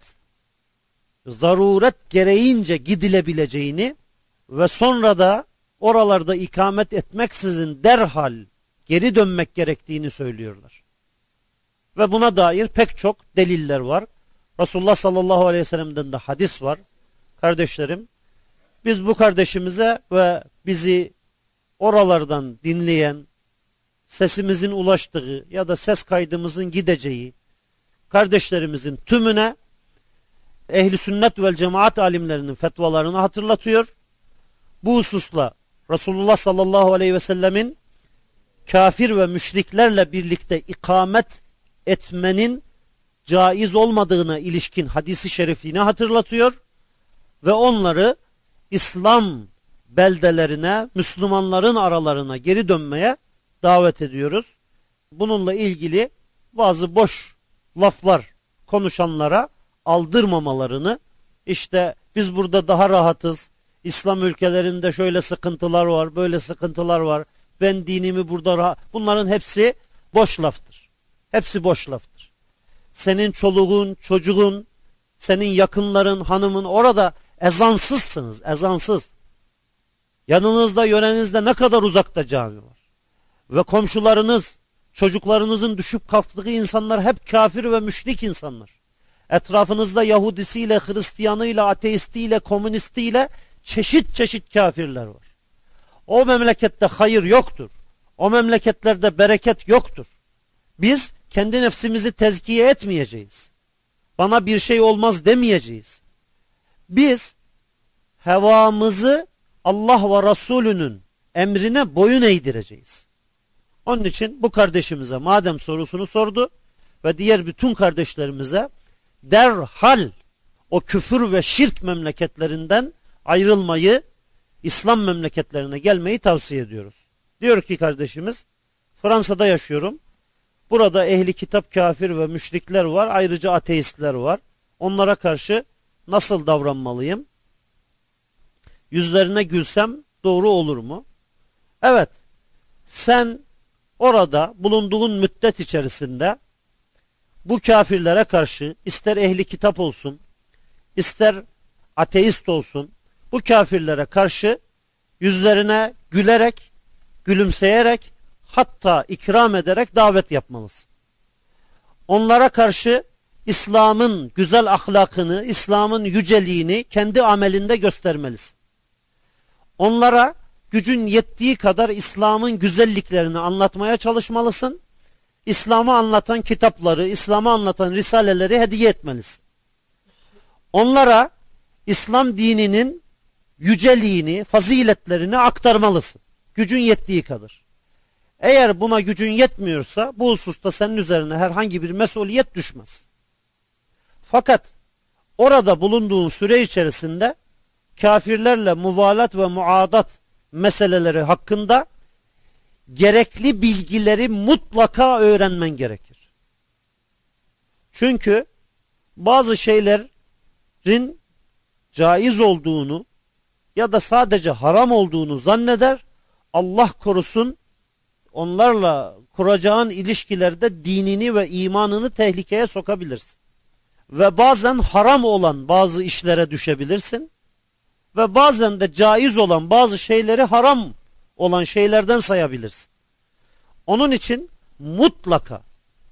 zaruret gereğince gidilebileceğini ve sonra da oralarda ikamet etmeksizin derhal geri dönmek gerektiğini söylüyorlar. Ve buna dair pek çok deliller var. Resulullah sallallahu aleyhi ve sellem'den de hadis var. Kardeşlerim, biz bu kardeşimize ve bizi oralardan dinleyen, sesimizin ulaştığı ya da ses kaydımızın gideceği kardeşlerimizin tümüne ehli sünnet vel cemaat alimlerinin fetvalarını hatırlatıyor. Bu hususla Resulullah sallallahu aleyhi ve sellemin kafir ve müşriklerle birlikte ikamet etmenin caiz olmadığına ilişkin hadisi şerifini hatırlatıyor ve onları İslam beldelerine, Müslümanların aralarına geri dönmeye davet ediyoruz. Bununla ilgili bazı boş laflar konuşanlara aldırmamalarını işte biz burada daha rahatız. İslam ülkelerinde şöyle sıkıntılar var, böyle sıkıntılar var. Ben dinimi burada rahat. Bunların hepsi boş laftır. Hepsi boş laftır. Senin çoluğun, çocuğun, senin yakınların, hanımın orada ezansızsınız, ezansız. Yanınızda, yönenizde ne kadar uzakta cami var. Ve komşularınız, çocuklarınızın düşüp kalktığı insanlar hep kafir ve müşrik insanlar. Etrafınızda Yahudisiyle, Hristiyanıyla, ateistiyle, komünistiyle çeşit çeşit kafirler var. O memlekette hayır yoktur. O memleketlerde bereket yoktur. Biz kendi nefsimizi tezkiye etmeyeceğiz. Bana bir şey olmaz demeyeceğiz. Biz hevamızı Allah ve Resulünün emrine boyun eğdireceğiz. Onun için bu kardeşimize madem sorusunu sordu ve diğer bütün kardeşlerimize derhal o küfür ve şirk memleketlerinden ayrılmayı, İslam memleketlerine gelmeyi tavsiye ediyoruz. Diyor ki kardeşimiz, Fransa'da yaşıyorum. Burada ehli kitap kafir ve müşrikler var, ayrıca ateistler var. Onlara karşı nasıl davranmalıyım? Yüzlerine gülsem doğru olur mu? Evet, sen orada bulunduğun müddet içerisinde bu kafirlere karşı ister ehli kitap olsun, ister ateist olsun, bu kafirlere karşı yüzlerine gülerek, gülümseyerek, hatta ikram ederek davet yapmalısın. Onlara karşı İslam'ın güzel ahlakını, İslam'ın yüceliğini kendi amelinde göstermelisin. Onlara gücün yettiği kadar İslam'ın güzelliklerini anlatmaya çalışmalısın İslam'ı anlatan kitapları, İslam'ı anlatan risaleleri hediye etmelisin. Onlara İslam dininin yüceliğini, faziletlerini aktarmalısın. Gücün yettiği kadar. Eğer buna gücün yetmiyorsa bu hususta senin üzerine herhangi bir mesuliyet düşmez. Fakat orada bulunduğun süre içerisinde kafirlerle muvalat ve muadat meseleleri hakkında gerekli bilgileri mutlaka öğrenmen gerekir. Çünkü bazı şeylerin caiz olduğunu ya da sadece haram olduğunu zanneder. Allah korusun onlarla kuracağın ilişkilerde dinini ve imanını tehlikeye sokabilirsin. Ve bazen haram olan bazı işlere düşebilirsin. Ve bazen de caiz olan bazı şeyleri haram olan şeylerden sayabilirsin. Onun için mutlaka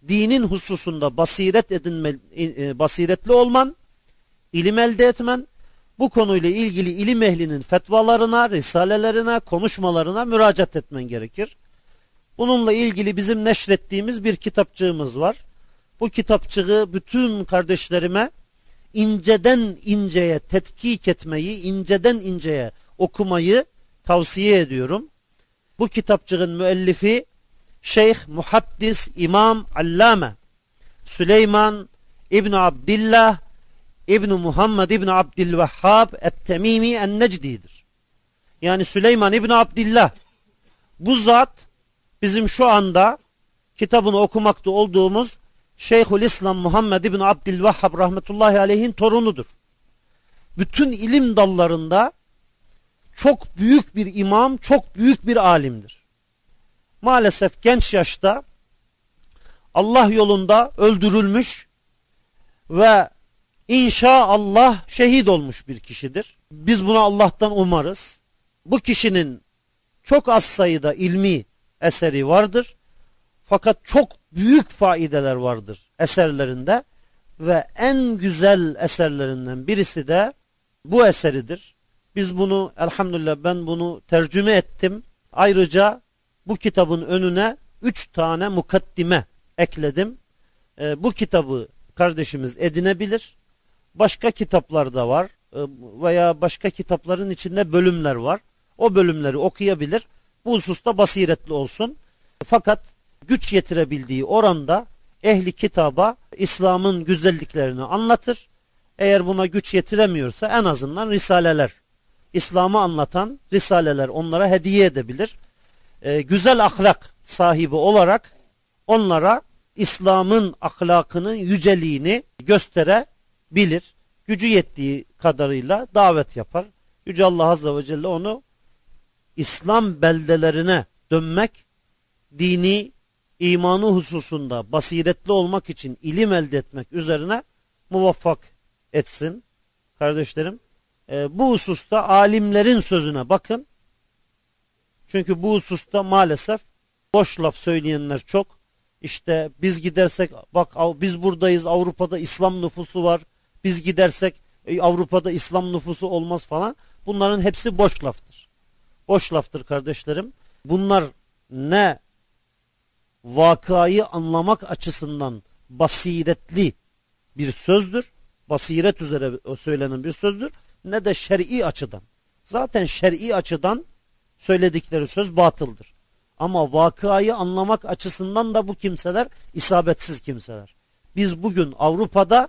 dinin hususunda basiret edinme, e, basiretli olman, ilim elde etmen, bu konuyla ilgili ilim ehlinin fetvalarına, risalelerine, konuşmalarına müracaat etmen gerekir. Bununla ilgili bizim neşrettiğimiz bir kitapçığımız var. Bu kitapçığı bütün kardeşlerime inceden inceye tetkik etmeyi, inceden inceye okumayı tavsiye ediyorum. Bu kitapçığın müellifi Şeyh Muhaddis İmam Allame Süleyman İbn Abdillah İbn Muhammed İbn Abdülvehhab Et-Temimi En-Necdi'dir. Yani Süleyman İbn Abdillah bu zat bizim şu anda kitabını okumakta olduğumuz Şeyhül İslam Muhammed İbn Abdülvehhab rahmetullahi aleyhin torunudur. Bütün ilim dallarında çok büyük bir imam, çok büyük bir alimdir. Maalesef genç yaşta Allah yolunda öldürülmüş ve inşaallah şehit olmuş bir kişidir. Biz buna Allah'tan umarız. Bu kişinin çok az sayıda ilmi eseri vardır. Fakat çok büyük faideler vardır eserlerinde ve en güzel eserlerinden birisi de bu eseridir. Biz bunu elhamdülillah ben bunu tercüme ettim. Ayrıca bu kitabın önüne üç tane mukaddime ekledim. E, bu kitabı kardeşimiz edinebilir. Başka kitaplar da var e, veya başka kitapların içinde bölümler var. O bölümleri okuyabilir. Bu hususta basiretli olsun. Fakat güç yetirebildiği oranda ehli kitaba İslam'ın güzelliklerini anlatır. Eğer buna güç yetiremiyorsa en azından risaleler, İslam'ı anlatan risaleler onlara hediye edebilir. Ee, güzel ahlak sahibi olarak onlara İslam'ın ahlakının yüceliğini gösterebilir. Gücü yettiği kadarıyla davet yapar. Yüce Allah Azze ve Celle onu İslam beldelerine dönmek, dini, imanı hususunda basiretli olmak için ilim elde etmek üzerine muvaffak etsin. Kardeşlerim, e, bu hususta alimlerin sözüne bakın. Çünkü bu hususta maalesef boş laf söyleyenler çok. İşte biz gidersek bak biz buradayız Avrupa'da İslam nüfusu var. Biz gidersek Avrupa'da İslam nüfusu olmaz falan. Bunların hepsi boş laftır. Boş laftır kardeşlerim. Bunlar ne vakayı anlamak açısından basiretli bir sözdür. Basiret üzere söylenen bir sözdür. Ne de şer'i açıdan. Zaten şer'i açıdan söyledikleri söz batıldır. Ama vakayı anlamak açısından da bu kimseler isabetsiz kimseler. Biz bugün Avrupa'da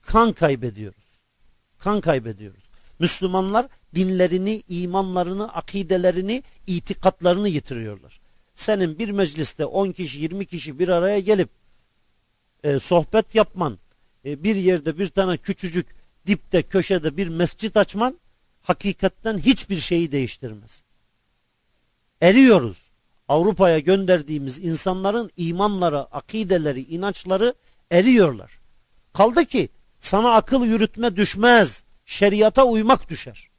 kan kaybediyoruz. Kan kaybediyoruz. Müslümanlar dinlerini, imanlarını, akidelerini, itikatlarını yitiriyorlar. Senin bir mecliste 10 kişi, 20 kişi bir araya gelip e, sohbet yapman, e, bir yerde bir tane küçücük dipte, köşede bir mescit açman hakikatten hiçbir şeyi değiştirmez. Eriyoruz. Avrupa'ya gönderdiğimiz insanların imanları, akideleri, inançları eriyorlar. Kaldı ki sana akıl yürütme düşmez. Şeriata uymak düşer.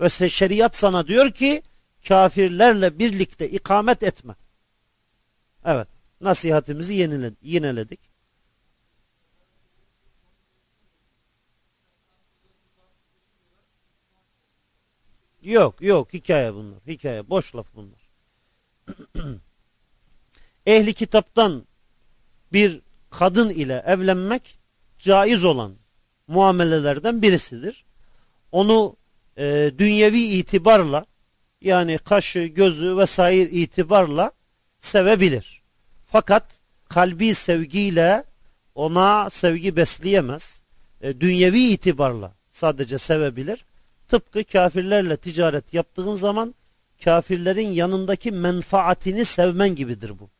Ve şeriat sana diyor ki kafirlerle birlikte ikamet etme. Evet. Nasihatimizi yineledik. Yok yok hikaye bunlar. Hikaye boş laf bunlar. <clears throat> Ehli kitaptan bir kadın ile evlenmek caiz olan muamelelerden birisidir. Onu e, dünyevi itibarla yani kaşı, gözü vesaire itibarla sevebilir. Fakat kalbi sevgiyle ona sevgi besleyemez. E, dünyevi itibarla sadece sevebilir. Tıpkı kafirlerle ticaret yaptığın zaman kafirlerin yanındaki menfaatini sevmen gibidir bu.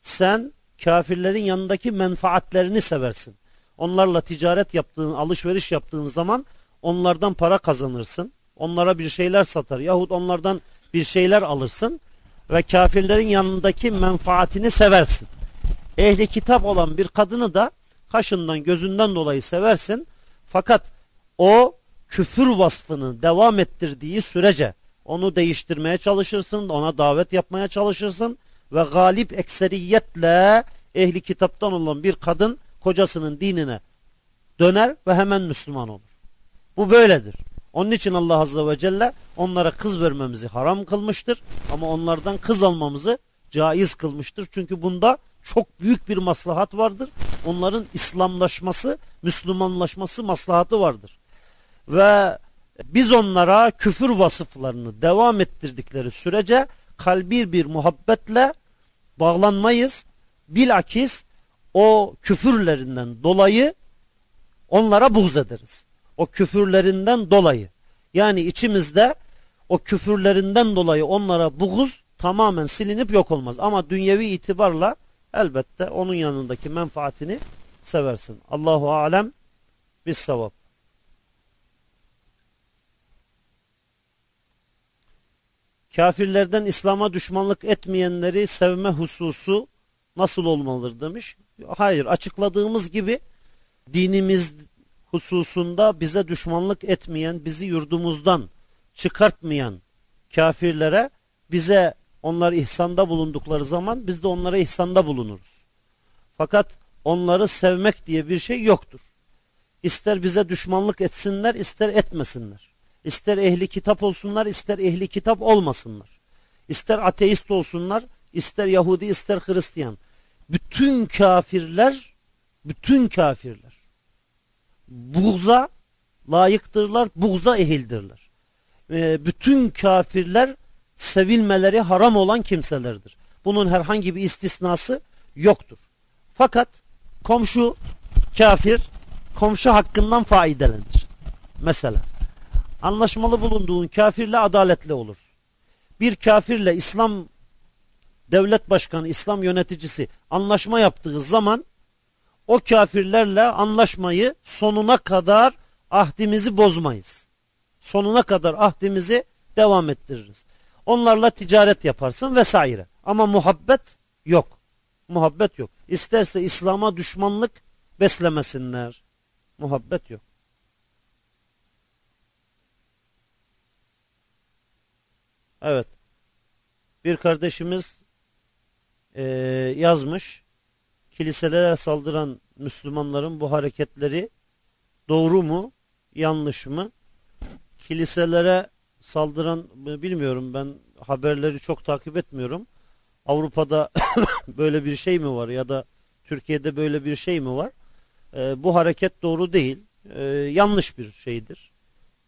Sen kafirlerin yanındaki menfaatlerini seversin. Onlarla ticaret yaptığın, alışveriş yaptığın zaman onlardan para kazanırsın. Onlara bir şeyler satar yahut onlardan bir şeyler alırsın ve kafirlerin yanındaki menfaatini seversin. Ehli kitap olan bir kadını da kaşından gözünden dolayı seversin. Fakat o küfür vasfını devam ettirdiği sürece onu değiştirmeye çalışırsın, ona davet yapmaya çalışırsın ve galip ekseriyetle ehli kitaptan olan bir kadın kocasının dinine döner ve hemen Müslüman olur. Bu böyledir. Onun için Allah Azze ve Celle onlara kız vermemizi haram kılmıştır ama onlardan kız almamızı caiz kılmıştır. Çünkü bunda çok büyük bir maslahat vardır. Onların İslamlaşması, Müslümanlaşması maslahatı vardır. Ve biz onlara küfür vasıflarını devam ettirdikleri sürece kalbi bir muhabbetle bağlanmayız. Bilakis o küfürlerinden dolayı onlara buğz ederiz. O küfürlerinden dolayı. Yani içimizde o küfürlerinden dolayı onlara buğuz tamamen silinip yok olmaz. Ama dünyevi itibarla elbette onun yanındaki menfaatini seversin. Allahu alem bis sevap. Kafirlerden İslam'a düşmanlık etmeyenleri sevme hususu nasıl olmalıdır demiş. Hayır açıkladığımız gibi dinimiz hususunda bize düşmanlık etmeyen, bizi yurdumuzdan çıkartmayan kafirlere bize onlar ihsanda bulundukları zaman biz de onlara ihsanda bulunuruz. Fakat onları sevmek diye bir şey yoktur. İster bize düşmanlık etsinler, ister etmesinler. İster ehli kitap olsunlar, ister ehli kitap olmasınlar. İster ateist olsunlar, ister Yahudi, ister Hristiyan. Bütün kafirler, bütün kafirler buğza layıktırlar, buğza ehildirler. E, bütün kafirler sevilmeleri haram olan kimselerdir. Bunun herhangi bir istisnası yoktur. Fakat komşu kafir komşu hakkından faydelenir. Mesela anlaşmalı bulunduğun kafirle adaletli olur. Bir kafirle İslam devlet başkanı, İslam yöneticisi anlaşma yaptığı zaman o kafirlerle anlaşmayı sonuna kadar ahdimizi bozmayız. Sonuna kadar ahdimizi devam ettiririz. Onlarla ticaret yaparsın vesaire. Ama muhabbet yok. Muhabbet yok. İsterse İslam'a düşmanlık beslemesinler. Muhabbet yok. Evet. Bir kardeşimiz e, yazmış kiliselere saldıran Müslümanların bu hareketleri doğru mu, yanlış mı? Kiliselere saldıran bilmiyorum ben haberleri çok takip etmiyorum. Avrupa'da <coughs> böyle bir şey mi var ya da Türkiye'de böyle bir şey mi var? Ee, bu hareket doğru değil. Ee, yanlış bir şeydir.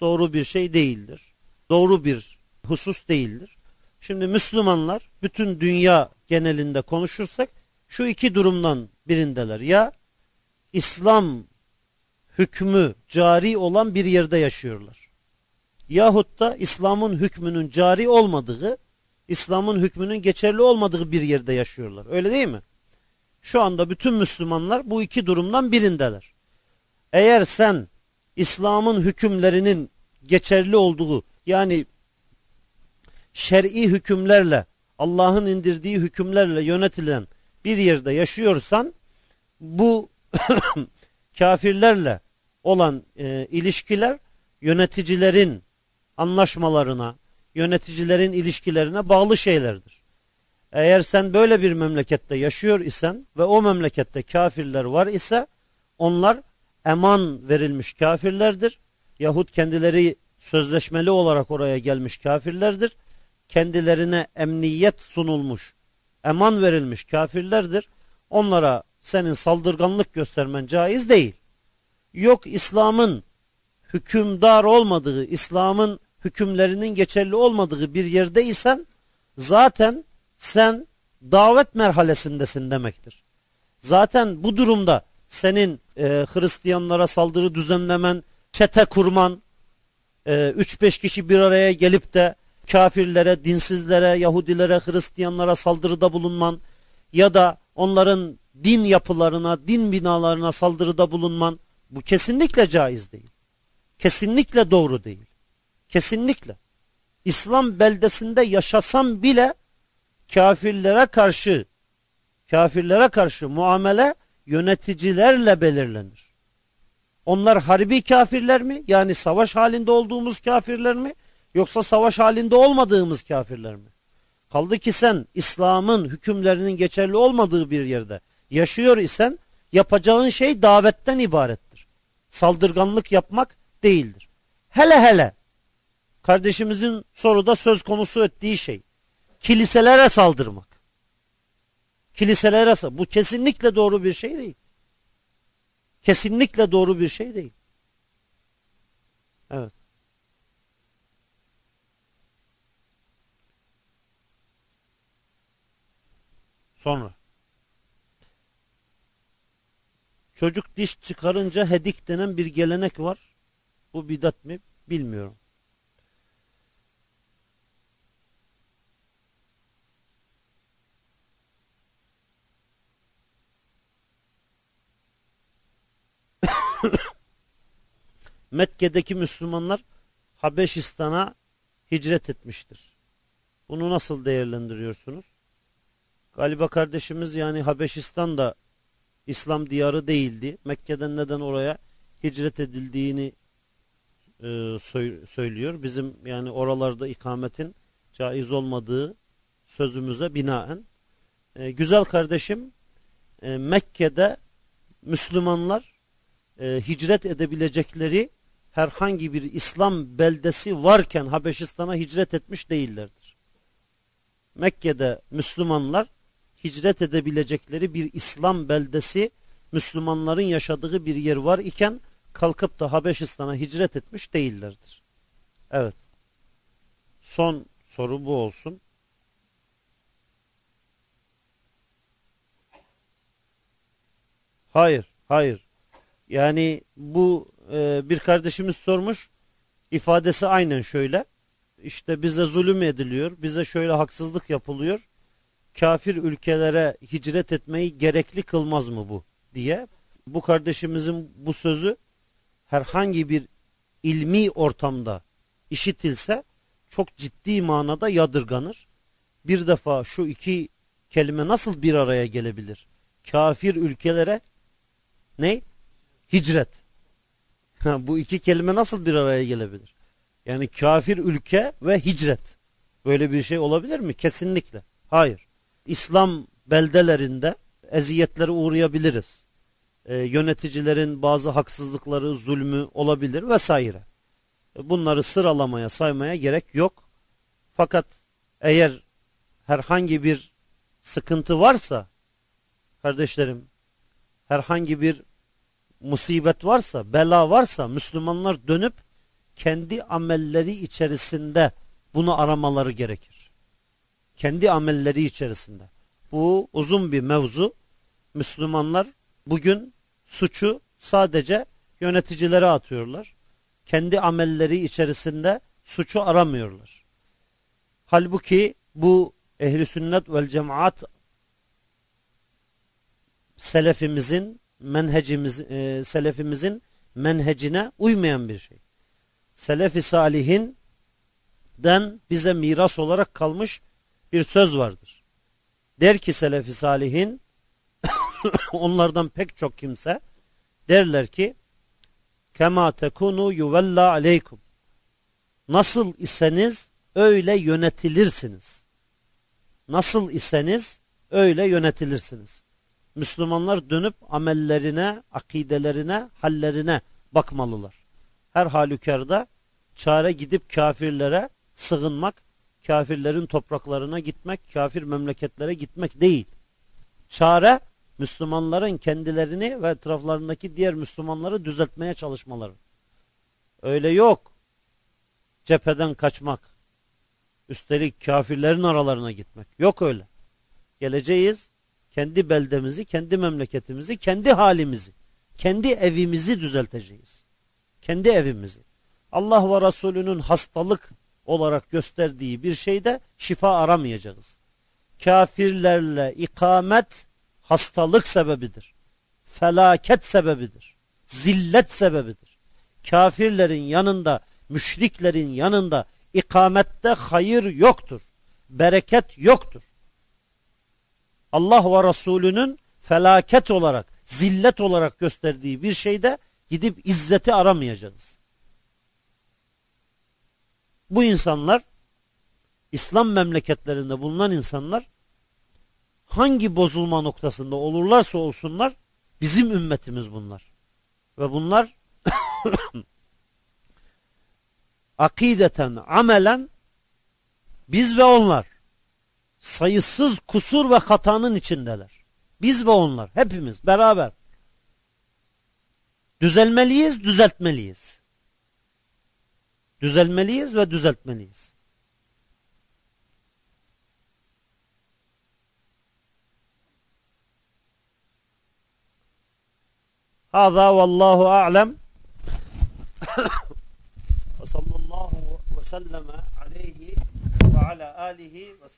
Doğru bir şey değildir. Doğru bir husus değildir. Şimdi Müslümanlar bütün dünya genelinde konuşursak şu iki durumdan birindeler. Ya İslam hükmü cari olan bir yerde yaşıyorlar. Yahut da İslam'ın hükmünün cari olmadığı, İslam'ın hükmünün geçerli olmadığı bir yerde yaşıyorlar. Öyle değil mi? Şu anda bütün Müslümanlar bu iki durumdan birindeler. Eğer sen İslam'ın hükümlerinin geçerli olduğu yani şer'i hükümlerle Allah'ın indirdiği hükümlerle yönetilen bir yerde yaşıyorsan bu <coughs> kafirlerle olan e, ilişkiler yöneticilerin anlaşmalarına, yöneticilerin ilişkilerine bağlı şeylerdir. Eğer sen böyle bir memlekette yaşıyor isen ve o memlekette kafirler var ise onlar eman verilmiş kafirlerdir. Yahut kendileri sözleşmeli olarak oraya gelmiş kafirlerdir. Kendilerine emniyet sunulmuş eman verilmiş kafirlerdir. Onlara senin saldırganlık göstermen caiz değil. Yok İslam'ın hükümdar olmadığı, İslam'ın hükümlerinin geçerli olmadığı bir yerdeysen zaten sen davet merhalesindesin demektir. Zaten bu durumda senin e, Hristiyanlara saldırı düzenlemen, çete kurman, 3-5 e, kişi bir araya gelip de kafirlere, dinsizlere, Yahudilere, Hristiyanlara saldırıda bulunman ya da onların din yapılarına, din binalarına saldırıda bulunman bu kesinlikle caiz değil. Kesinlikle doğru değil. Kesinlikle. İslam beldesinde yaşasam bile kafirlere karşı kafirlere karşı muamele yöneticilerle belirlenir. Onlar harbi kafirler mi? Yani savaş halinde olduğumuz kafirler mi? Yoksa savaş halinde olmadığımız kafirler mi? Kaldı ki sen İslam'ın hükümlerinin geçerli olmadığı bir yerde yaşıyor isen yapacağın şey davetten ibarettir. Saldırganlık yapmak değildir. Hele hele kardeşimizin soruda söz konusu ettiği şey kiliselere saldırmak. Kiliselere bu kesinlikle doğru bir şey değil. Kesinlikle doğru bir şey değil. Evet. Sonra. Çocuk diş çıkarınca hedik denen bir gelenek var. Bu bidat mi bilmiyorum. <coughs> Mekke'deki Müslümanlar Habeşistan'a hicret etmiştir. Bunu nasıl değerlendiriyorsunuz? Galiba kardeşimiz yani Habeşistan da İslam diyarı değildi. Mekke'den neden oraya hicret edildiğini e, söylüyor. Bizim yani oralarda ikametin caiz olmadığı sözümüze binaen. E, güzel kardeşim e, Mekke'de Müslümanlar e, hicret edebilecekleri herhangi bir İslam beldesi varken Habeşistan'a hicret etmiş değillerdir. Mekke'de Müslümanlar hicret edebilecekleri bir İslam beldesi Müslümanların yaşadığı bir yer var iken kalkıp da Habeşistan'a hicret etmiş değillerdir. Evet. Son soru bu olsun. Hayır, hayır. Yani bu e, bir kardeşimiz sormuş. İfadesi aynen şöyle. İşte bize zulüm ediliyor. Bize şöyle haksızlık yapılıyor. Kafir ülkelere hicret etmeyi gerekli kılmaz mı bu diye. Bu kardeşimizin bu sözü herhangi bir ilmi ortamda işitilse çok ciddi manada yadırganır. Bir defa şu iki kelime nasıl bir araya gelebilir? Kafir ülkelere ne? Hicret. <laughs> Bu iki kelime nasıl bir araya gelebilir? Yani kafir ülke ve hicret. Böyle bir şey olabilir mi? Kesinlikle. Hayır. İslam beldelerinde eziyetlere uğrayabiliriz. Ee, yöneticilerin bazı haksızlıkları, zulmü olabilir vesaire. Bunları sıralamaya, saymaya gerek yok. Fakat eğer herhangi bir sıkıntı varsa kardeşlerim herhangi bir musibet varsa, bela varsa Müslümanlar dönüp kendi amelleri içerisinde bunu aramaları gerekir. Kendi amelleri içerisinde. Bu uzun bir mevzu. Müslümanlar bugün suçu sadece yöneticilere atıyorlar. Kendi amelleri içerisinde suçu aramıyorlar. Halbuki bu ehli sünnet vel cemaat selefimizin menhecimiz, e, selefimizin menhecine uymayan bir şey. Selefi salihin den bize miras olarak kalmış bir söz vardır. Der ki Selefi Salihin <coughs> onlardan pek çok kimse derler ki kema tekunu yuvella aleykum nasıl iseniz öyle yönetilirsiniz. Nasıl iseniz öyle yönetilirsiniz. Müslümanlar dönüp amellerine, akidelerine, hallerine bakmalılar. Her halükarda çare gidip kafirlere sığınmak, kafirlerin topraklarına gitmek, kafir memleketlere gitmek değil. Çare Müslümanların kendilerini ve etraflarındaki diğer Müslümanları düzeltmeye çalışmaları. Öyle yok. Cepheden kaçmak. Üstelik kafirlerin aralarına gitmek. Yok öyle. Geleceğiz kendi beldemizi, kendi memleketimizi, kendi halimizi, kendi evimizi düzelteceğiz. Kendi evimizi. Allah ve Resulünün hastalık olarak gösterdiği bir şeyde şifa aramayacağız. Kafirlerle ikamet hastalık sebebidir. Felaket sebebidir. Zillet sebebidir. Kafirlerin yanında, müşriklerin yanında ikamette hayır yoktur. Bereket yoktur. Allah ve Resulünün felaket olarak, zillet olarak gösterdiği bir şeyde gidip izzeti aramayacağız. Bu insanlar İslam memleketlerinde bulunan insanlar hangi bozulma noktasında olurlarsa olsunlar bizim ümmetimiz bunlar. Ve bunlar <coughs> akideten, amelen biz ve onlar sayısız kusur ve hatanın içindeler. Biz ve onlar hepimiz beraber düzelmeliyiz, düzeltmeliyiz. Düzelmeliyiz ve düzeltmeliyiz. هذا والله أعلم وصلى الله وسلم عليه وعلى آله وسلم